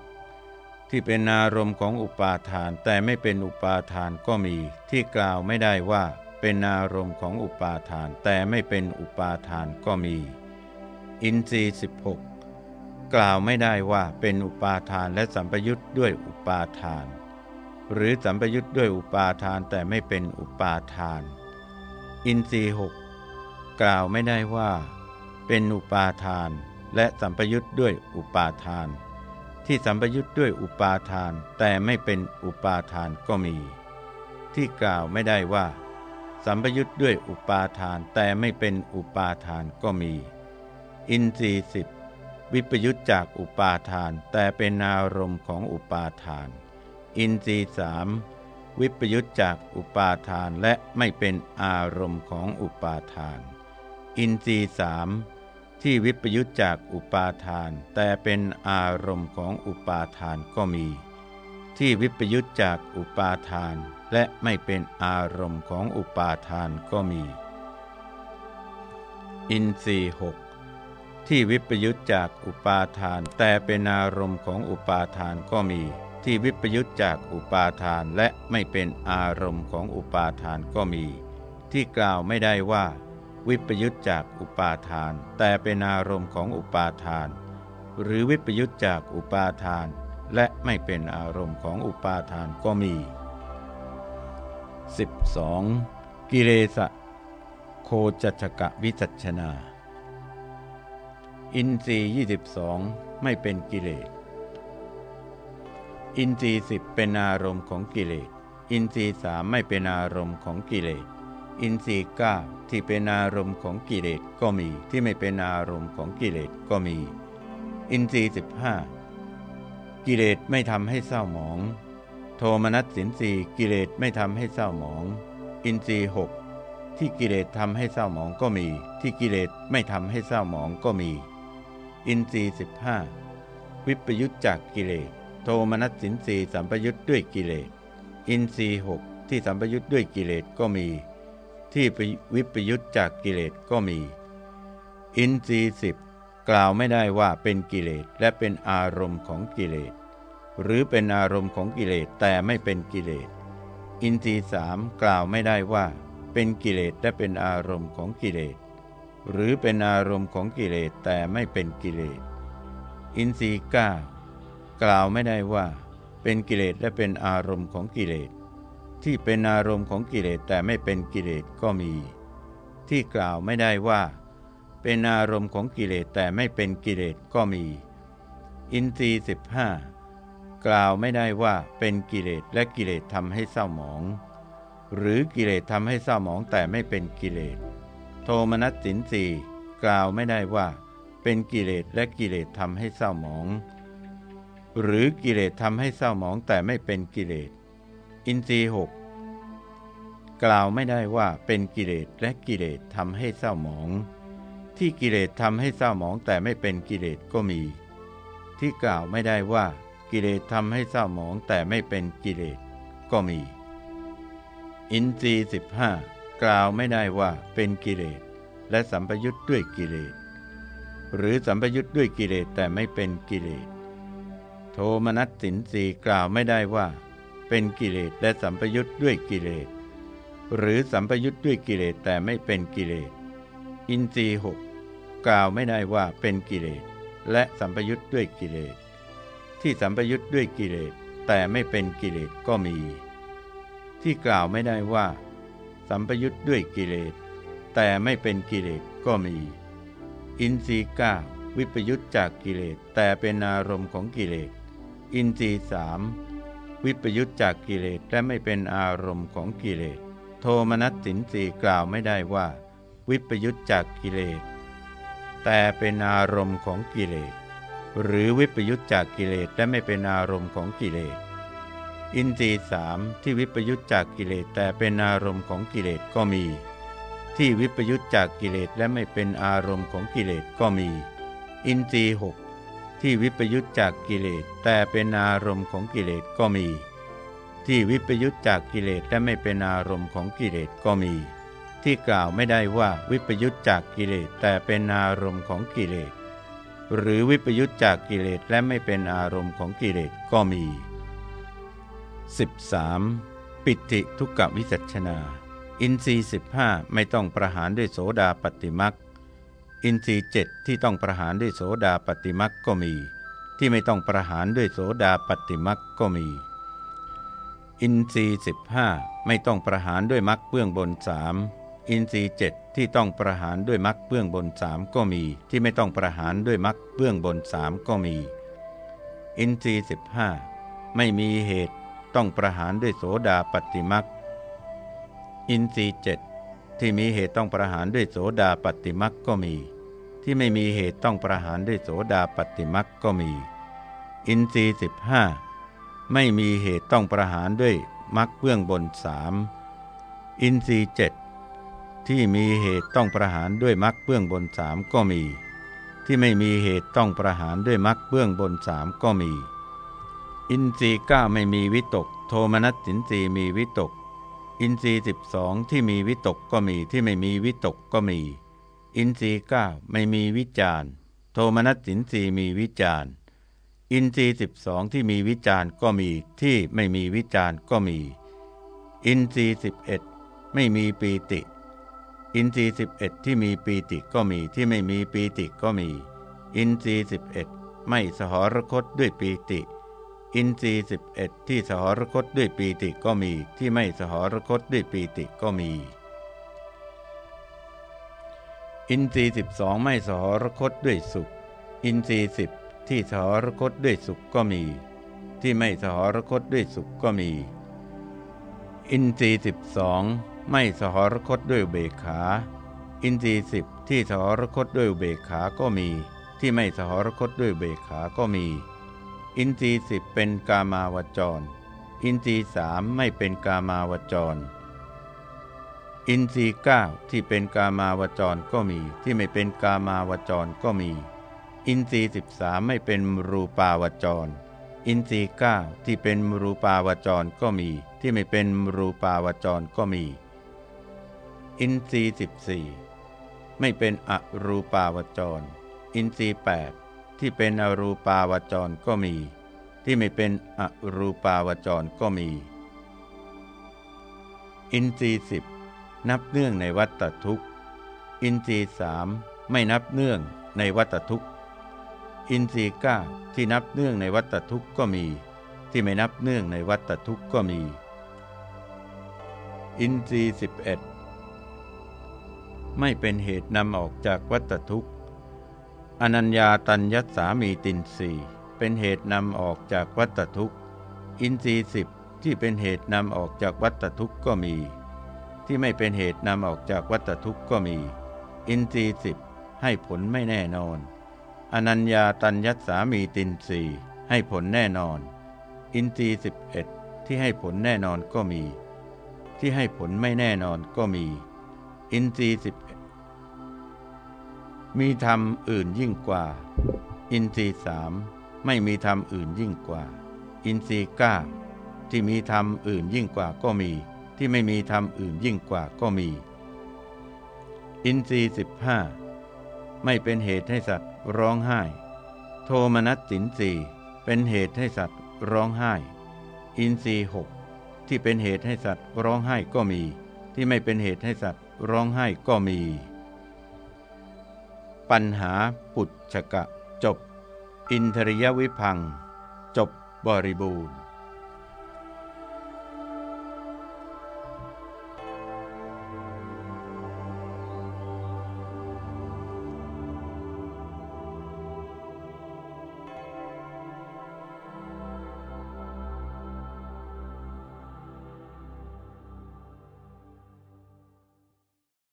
ที่เป็นอารมณ์ของอุปาทานแต่ไม่เป็นอุปาทานก็มี ที่กล่าวไม่ได้ว่าเป็นอารมณ์ของอุปาทานแต่ไม่เป็นอุปาทานก็มี อินทรีย์16 กล่าวไม่ได้ว่าเป็นอุปาทานและสัมปยุทธ์ด้วยอุปาทาน หรือสัมปยุทธ์ด้วยอุปาทานแต่ไม่เป็นอุปาทาน อินทรีย์6กล่าวไม่ได้ว่า เป็นอุปาทาน และสัมปยุทธ์ด้วยอุปาทาน ที่สัมปยุทธ์ด้วยอุปาทานแต่ไม่เป็นอุปาทานก็มี ที่กล่าวไม่ได้ว่าสัมปยุทธ์ด้วยอุปาทานแต่ไม่เป็นอุปาทานก็มี อินทรีย์สิบวิปยุตจากอุปาทาน แต่เป็นอารมณ์ของอุปาทาน อินทรีย์สามวิปยุตจากอุปาทานและไม่เป็นอารมณ์ของอุปาทาน อินทรีย์สามที่วิปยุตจากอุปาทาน แต่เป็นอารมณ์ของอุปาทานก็มี ที่วิปยุตจากอุปาทาน และไม่เป็นอารมณ์ของอุปาทานก็มี อินทรีย์หก ที่วิปยุตจากอุปาทาน แต่เป็นอารมณ์ของอุปาทานก็มี ที่วิปยุตจากอุปาทานและไม่เป็นอารมณ์ของอุปาทานก็มี ที่กล่าวไม่ได้ว่า วิปยุตจากอุปาทาน แต่เป็นอารมณ์ของอุปาทาน หรือวิปยุตจากอุปาทาน และไม่เป็นอารมณ์ของอุปาทานก็มี 12. กิเลสโคจัชกะวิจัชนา อินทรีย์22 ไม่เป็นกิเลส อินทรีย์สิบเป็นอารมณ์ของกิเลส อินทรีย์สามไม่เป็นอารมณ์ของกิเลส อินทรีย์เก้าที่เป็นอารมณ์ของกิเลสก็มี ที่ไม่เป็นอารมณ์ของกิเลสก็มี อินทรีย์สิบห้ากิเลสไม่ทำให้เศร้าหมอง โทมนัสสินทรีย์กิเลสไม่ทำให้เศร้าหมอง อินทรีย์หกที่กิเลสทำให้เศร้าหมองก็มี ที่กิเลสไม่ทำให้เศร้าหมองก็มี อินทรีย์สิบห้าวิปยุตจากกิเลส โทมนัสสินทรีย์สัมปยุตด้วยกิเลส อินทรีย์หกที่สัมปยุตด้วยกิเลสก็มี ที่วิปยุตจากกิเลสก็มี อินทรีย์สิบกล่าวไม่ได้ว่าเป็นกิเลสและเป็นอารมณ์ของกิเลส หรือเป็นอารมณ์ของกิเลสแต่ไม่เป็นกิเลส อินทรีย์สามกล่าวไม่ได้ว่า เป็นกิเลสและเป็นอารมณ์ของกิเลส หรือเป็นอารมณ์ของกิเลสแต่ไม่เป็นกิเลส อินทรีย์เก้ากล่าวไม่ได้ว่า เป็นกิเลสและเป็นอารมณ์ของกิเลส ที่เป็นอารมณ์ของกิเลสแต่ไม่เป็นกิเลสก็มี ที่กล่าวไม่ได้ว่า เป็นอารมณ์ของกิเลสแต่ไม่เป็นกิเลสก็มี อินทรีย์สิบห้ากล่าวไม่ได้ว่าเป็นกิเลสและกิเลสทำให้เศร้าหมอง หรือกิเลสทำให้เศร้าหมองแต่ไม่เป็นกิเลส โทมนัสสินสีกล่าวไม่ได้ว่า เป็นกิเลสและกิเลสทำให้เศร้าหมอง หรือกิเลสทำให้เศร้าหมองแต่ไม่เป็นกิเลส อินทรีหกกล่าวไม่ได้ว่าเป็นกิเลสและกิเลสทำให้เศร้าหมอง ที่กิเลสทำให้เศร้าหมองแต่ไม่เป็นกิเลสก็มี ที่กล่าวไม่ได้ว่ากิเลสทำให้เศร้าหมองแต่ไม่เป็นกิเลสก็มี อินทรีสิบห้า กล่าวไม่ได้ว่าเป็นกิเลสและสัมปยุทธ์ด้วยกิเลสหรือสัมปยุทธ์ด้วยกิเลสแต่ไม่เป็นกิเลสโทมนัสสินสีกล่าวไม่ได้ว่า เป็นกิเลสและสัมปยุทธ์ด้วยกิเลสหรือสัมปยุทธ์ด้วยกิเลสแต่ไม่เป็นกิเลสอินทรีหกกล่าวไม่ได้ว่าเป็นกิเลสและสัมปยุทธ์ด้วยกิเลสที่สัมปยุทธ์ด้วยกิเลสแต่ไม่เป็นกิเลสก็มี ที่กล่าวไม่ได้ว่า สัมปยุทธ์ด้วยกิเลส แต่ไม่เป็นกิเลสก็มี อินทรีย์ก้าวิปยุทธจากกิเลสแต่เป็นอารมณ์ของกิเลส อินทรีย์สามวิปยุทธจากกิเลสและไม่เป็นอารมณ์ของกิเลส โทมนัสสินสีกล่าวไม่ได้ว่า วิปยุทธจากกิเลส แต่เป็นอารมณ์ของกิเลส หรือวิปยุทธจากกิเลสและไม่เป็นอารมณ์ของกิเลส อินทรีสามที่วิปยุทธจากกิเลสแต่เป็นอารมณ์ของกิเลสก็มี ที่วิปยุทธจากกิเลสและไม่เป็นอารมณ์ของกิเลสก็มี อินทรีหกที่วิปยุตจากกิเลสแต่เป็นอารมณ์ของกิเลสก็มี ที่วิปยุตจากกิเลสและไม่เป็นอารมณ์ของกิเลสก็มี ที่กล่าวไม่ได้ว่าวิปยุตจากกิเลสแต่เป็นอารมณ์ของกิเลสหรือวิปยุตจากกิเลสและไม่เป็นอารมณ์ของกิเลสก็มี 13. ปิติทุกขวิจัชนา อินทรีย์15ไม่ต้องประหารด้วยโสดาปฏิมักอินทรีย์เจ็ดที่ต้องประหารด้วยโสดาปฏิมักก็มี ที่ไม่ต้องประหารด้วยโสดาปัตติมรรคก็มี อินทรีย์สิบห้าไม่ต้องประหารด้วยมรรคเบื้องบนสามอินทรีย์เจ็ดที่ต้องประหารด้วยมรรคเบื้องบนสามก็มี ที่ไม่ต้องประหารด้วยมรรคเบื้องบนสามก็มี อินทรีย์สิบห้าไม่มีเหตุ ต้องประหารด้วยโสดาปัตติมรรคอินทรีย์เจ็ดที่มีเหตุต้องประหารด้วยโสดาปัตติมรรคก็มี ที่ไม่มีเหตุต้องประหารด้วยโสดาปฏิมักก็มี อินทรีย์สิบห้าไม่มีเหตุต้องประหารด้วยมักเบื้องบนสามอินทรีย์เจ็ดที่มีเหตุต้องประหารด้วยมักเบื้องบนสามก็มี ที่ไม่มีเหตุต้องประหารด้วยมักเบื้องบนสามก็มี อินทรีย์ก้าไม่มีวิตก โทมนัสสินทรีย์มีวิตก อินทรีย์สิบสองที่มีวิตกก็มีที่ไม่มีวิตกก็มี อินทรีย์เก้าไม่มีวิจารโทมนัสสินทรีย์มีวิจารอินทรีย์สิบสองที่มีวิจารก็มีที่ไม่มีวิจารก็มี อินทรีย์สิบเอ็ดไม่มีปีติ อินทรีย์สิบเอ็ดที่มีปีติก็มีที่ไม่มีปีติก็มี อินทรีย์สิบเอ็ดไม่สหรคตด้วยปีติ อินทรีย์สิบเอ็ดที่สหรคตด้วยปีติก็มีที่ไม่สหรคตด้วยปีติก็มี อินทรีย์สิบสองไม่สหรคตด้วยสุข อินทรีย์สิบที่สหรคตด้วยสุขก็มี ที่ไม่สหรคตด้วยสุขก็มี อินทรีย์สิบสองไม่สหรคตด้วยอุเบกขา อินทรีย์สิบที่สหรคตด้วยอุเบกขาก็มี ที่ไม่สหรคตด้วยอุเบกขาก็มี อินทรีย์สิบเป็นกามาวจร อินทรีย์สามไม่เป็นกามาวจร อินทรีย์เก้าที่เป็นกามาวจรก็มีที่ไม่เป็นกามาวจรก็มี อินทรีย์สิบสามไม่เป็นรูปาวจร อินทรีย์เก้าที่เป็นรูปาวจรก็มี ที่ไม่เป็นรูปาวจรก็มี อินทรีย์สิบสี่ไม่เป็นอรูปาวจร อินทรีย์แปด ที่เป็นอรูปาวจรก็มี ที่ไม่เป็นอรูปาวจรก็มี อินทรีสิบนับเนื่องในวัตทุกข์อินทรีสามไม่นับเนื่องในวัตทุกข์อินทรีเก้าที่นับเนื่องในวัตทุกข์ก็มี ที่ไม่นับเนื่องในวัตทุกข์ก็มี อินทรีสิบเอ็ดไม่เป็นเหตุนำออกจากวัตทุกข อนัญญาตัญญัสามีตินสีเป็นเหตุนำออกจากวัตทุกข์ อินทรีสิบที่เป็นเหตุนำออกจากวัตทุกข์ก็มี ที่ไม่เป็นเหตุนำออกจากวัตทุกข์ก็มี อินทรีสิบให้ผลไม่แน่นอน อนัญญาตัญญัตสามีตินสีให้ผลแน่นอน อินทรีสิบเอ็ดที่ให้ผลแน่นอนก็มี ที่ให้ผลไม่แน่นอนก็มี อินทรีสิบ มีธรรมอื่นยิ่งกว่า อินทรีสามไม่มีธรรมอื่นยิ่งกว่า อินทรีเก้าที่มีธรรมอื่นยิ่งกว่าก็มี ที่ไม่มีธรรมอื่นยิ่งกว่าก็มี อินทรีสิบห้าไม่เป็นเหตุให้สัตว์ร้องไห้ โทมนัสสินสีเป็นเหตุให้สัตว์ร้องไห้ อินทรีหกที่เป็นเหตุให้สัตว์ร้องไห้ก็มี ที่ไม่เป็นเหตุให้สัตว์ร้องไห้ก็มี ปัญหาปุจฉกะ จบ อินทริยวิพัง จบบริบูรณ์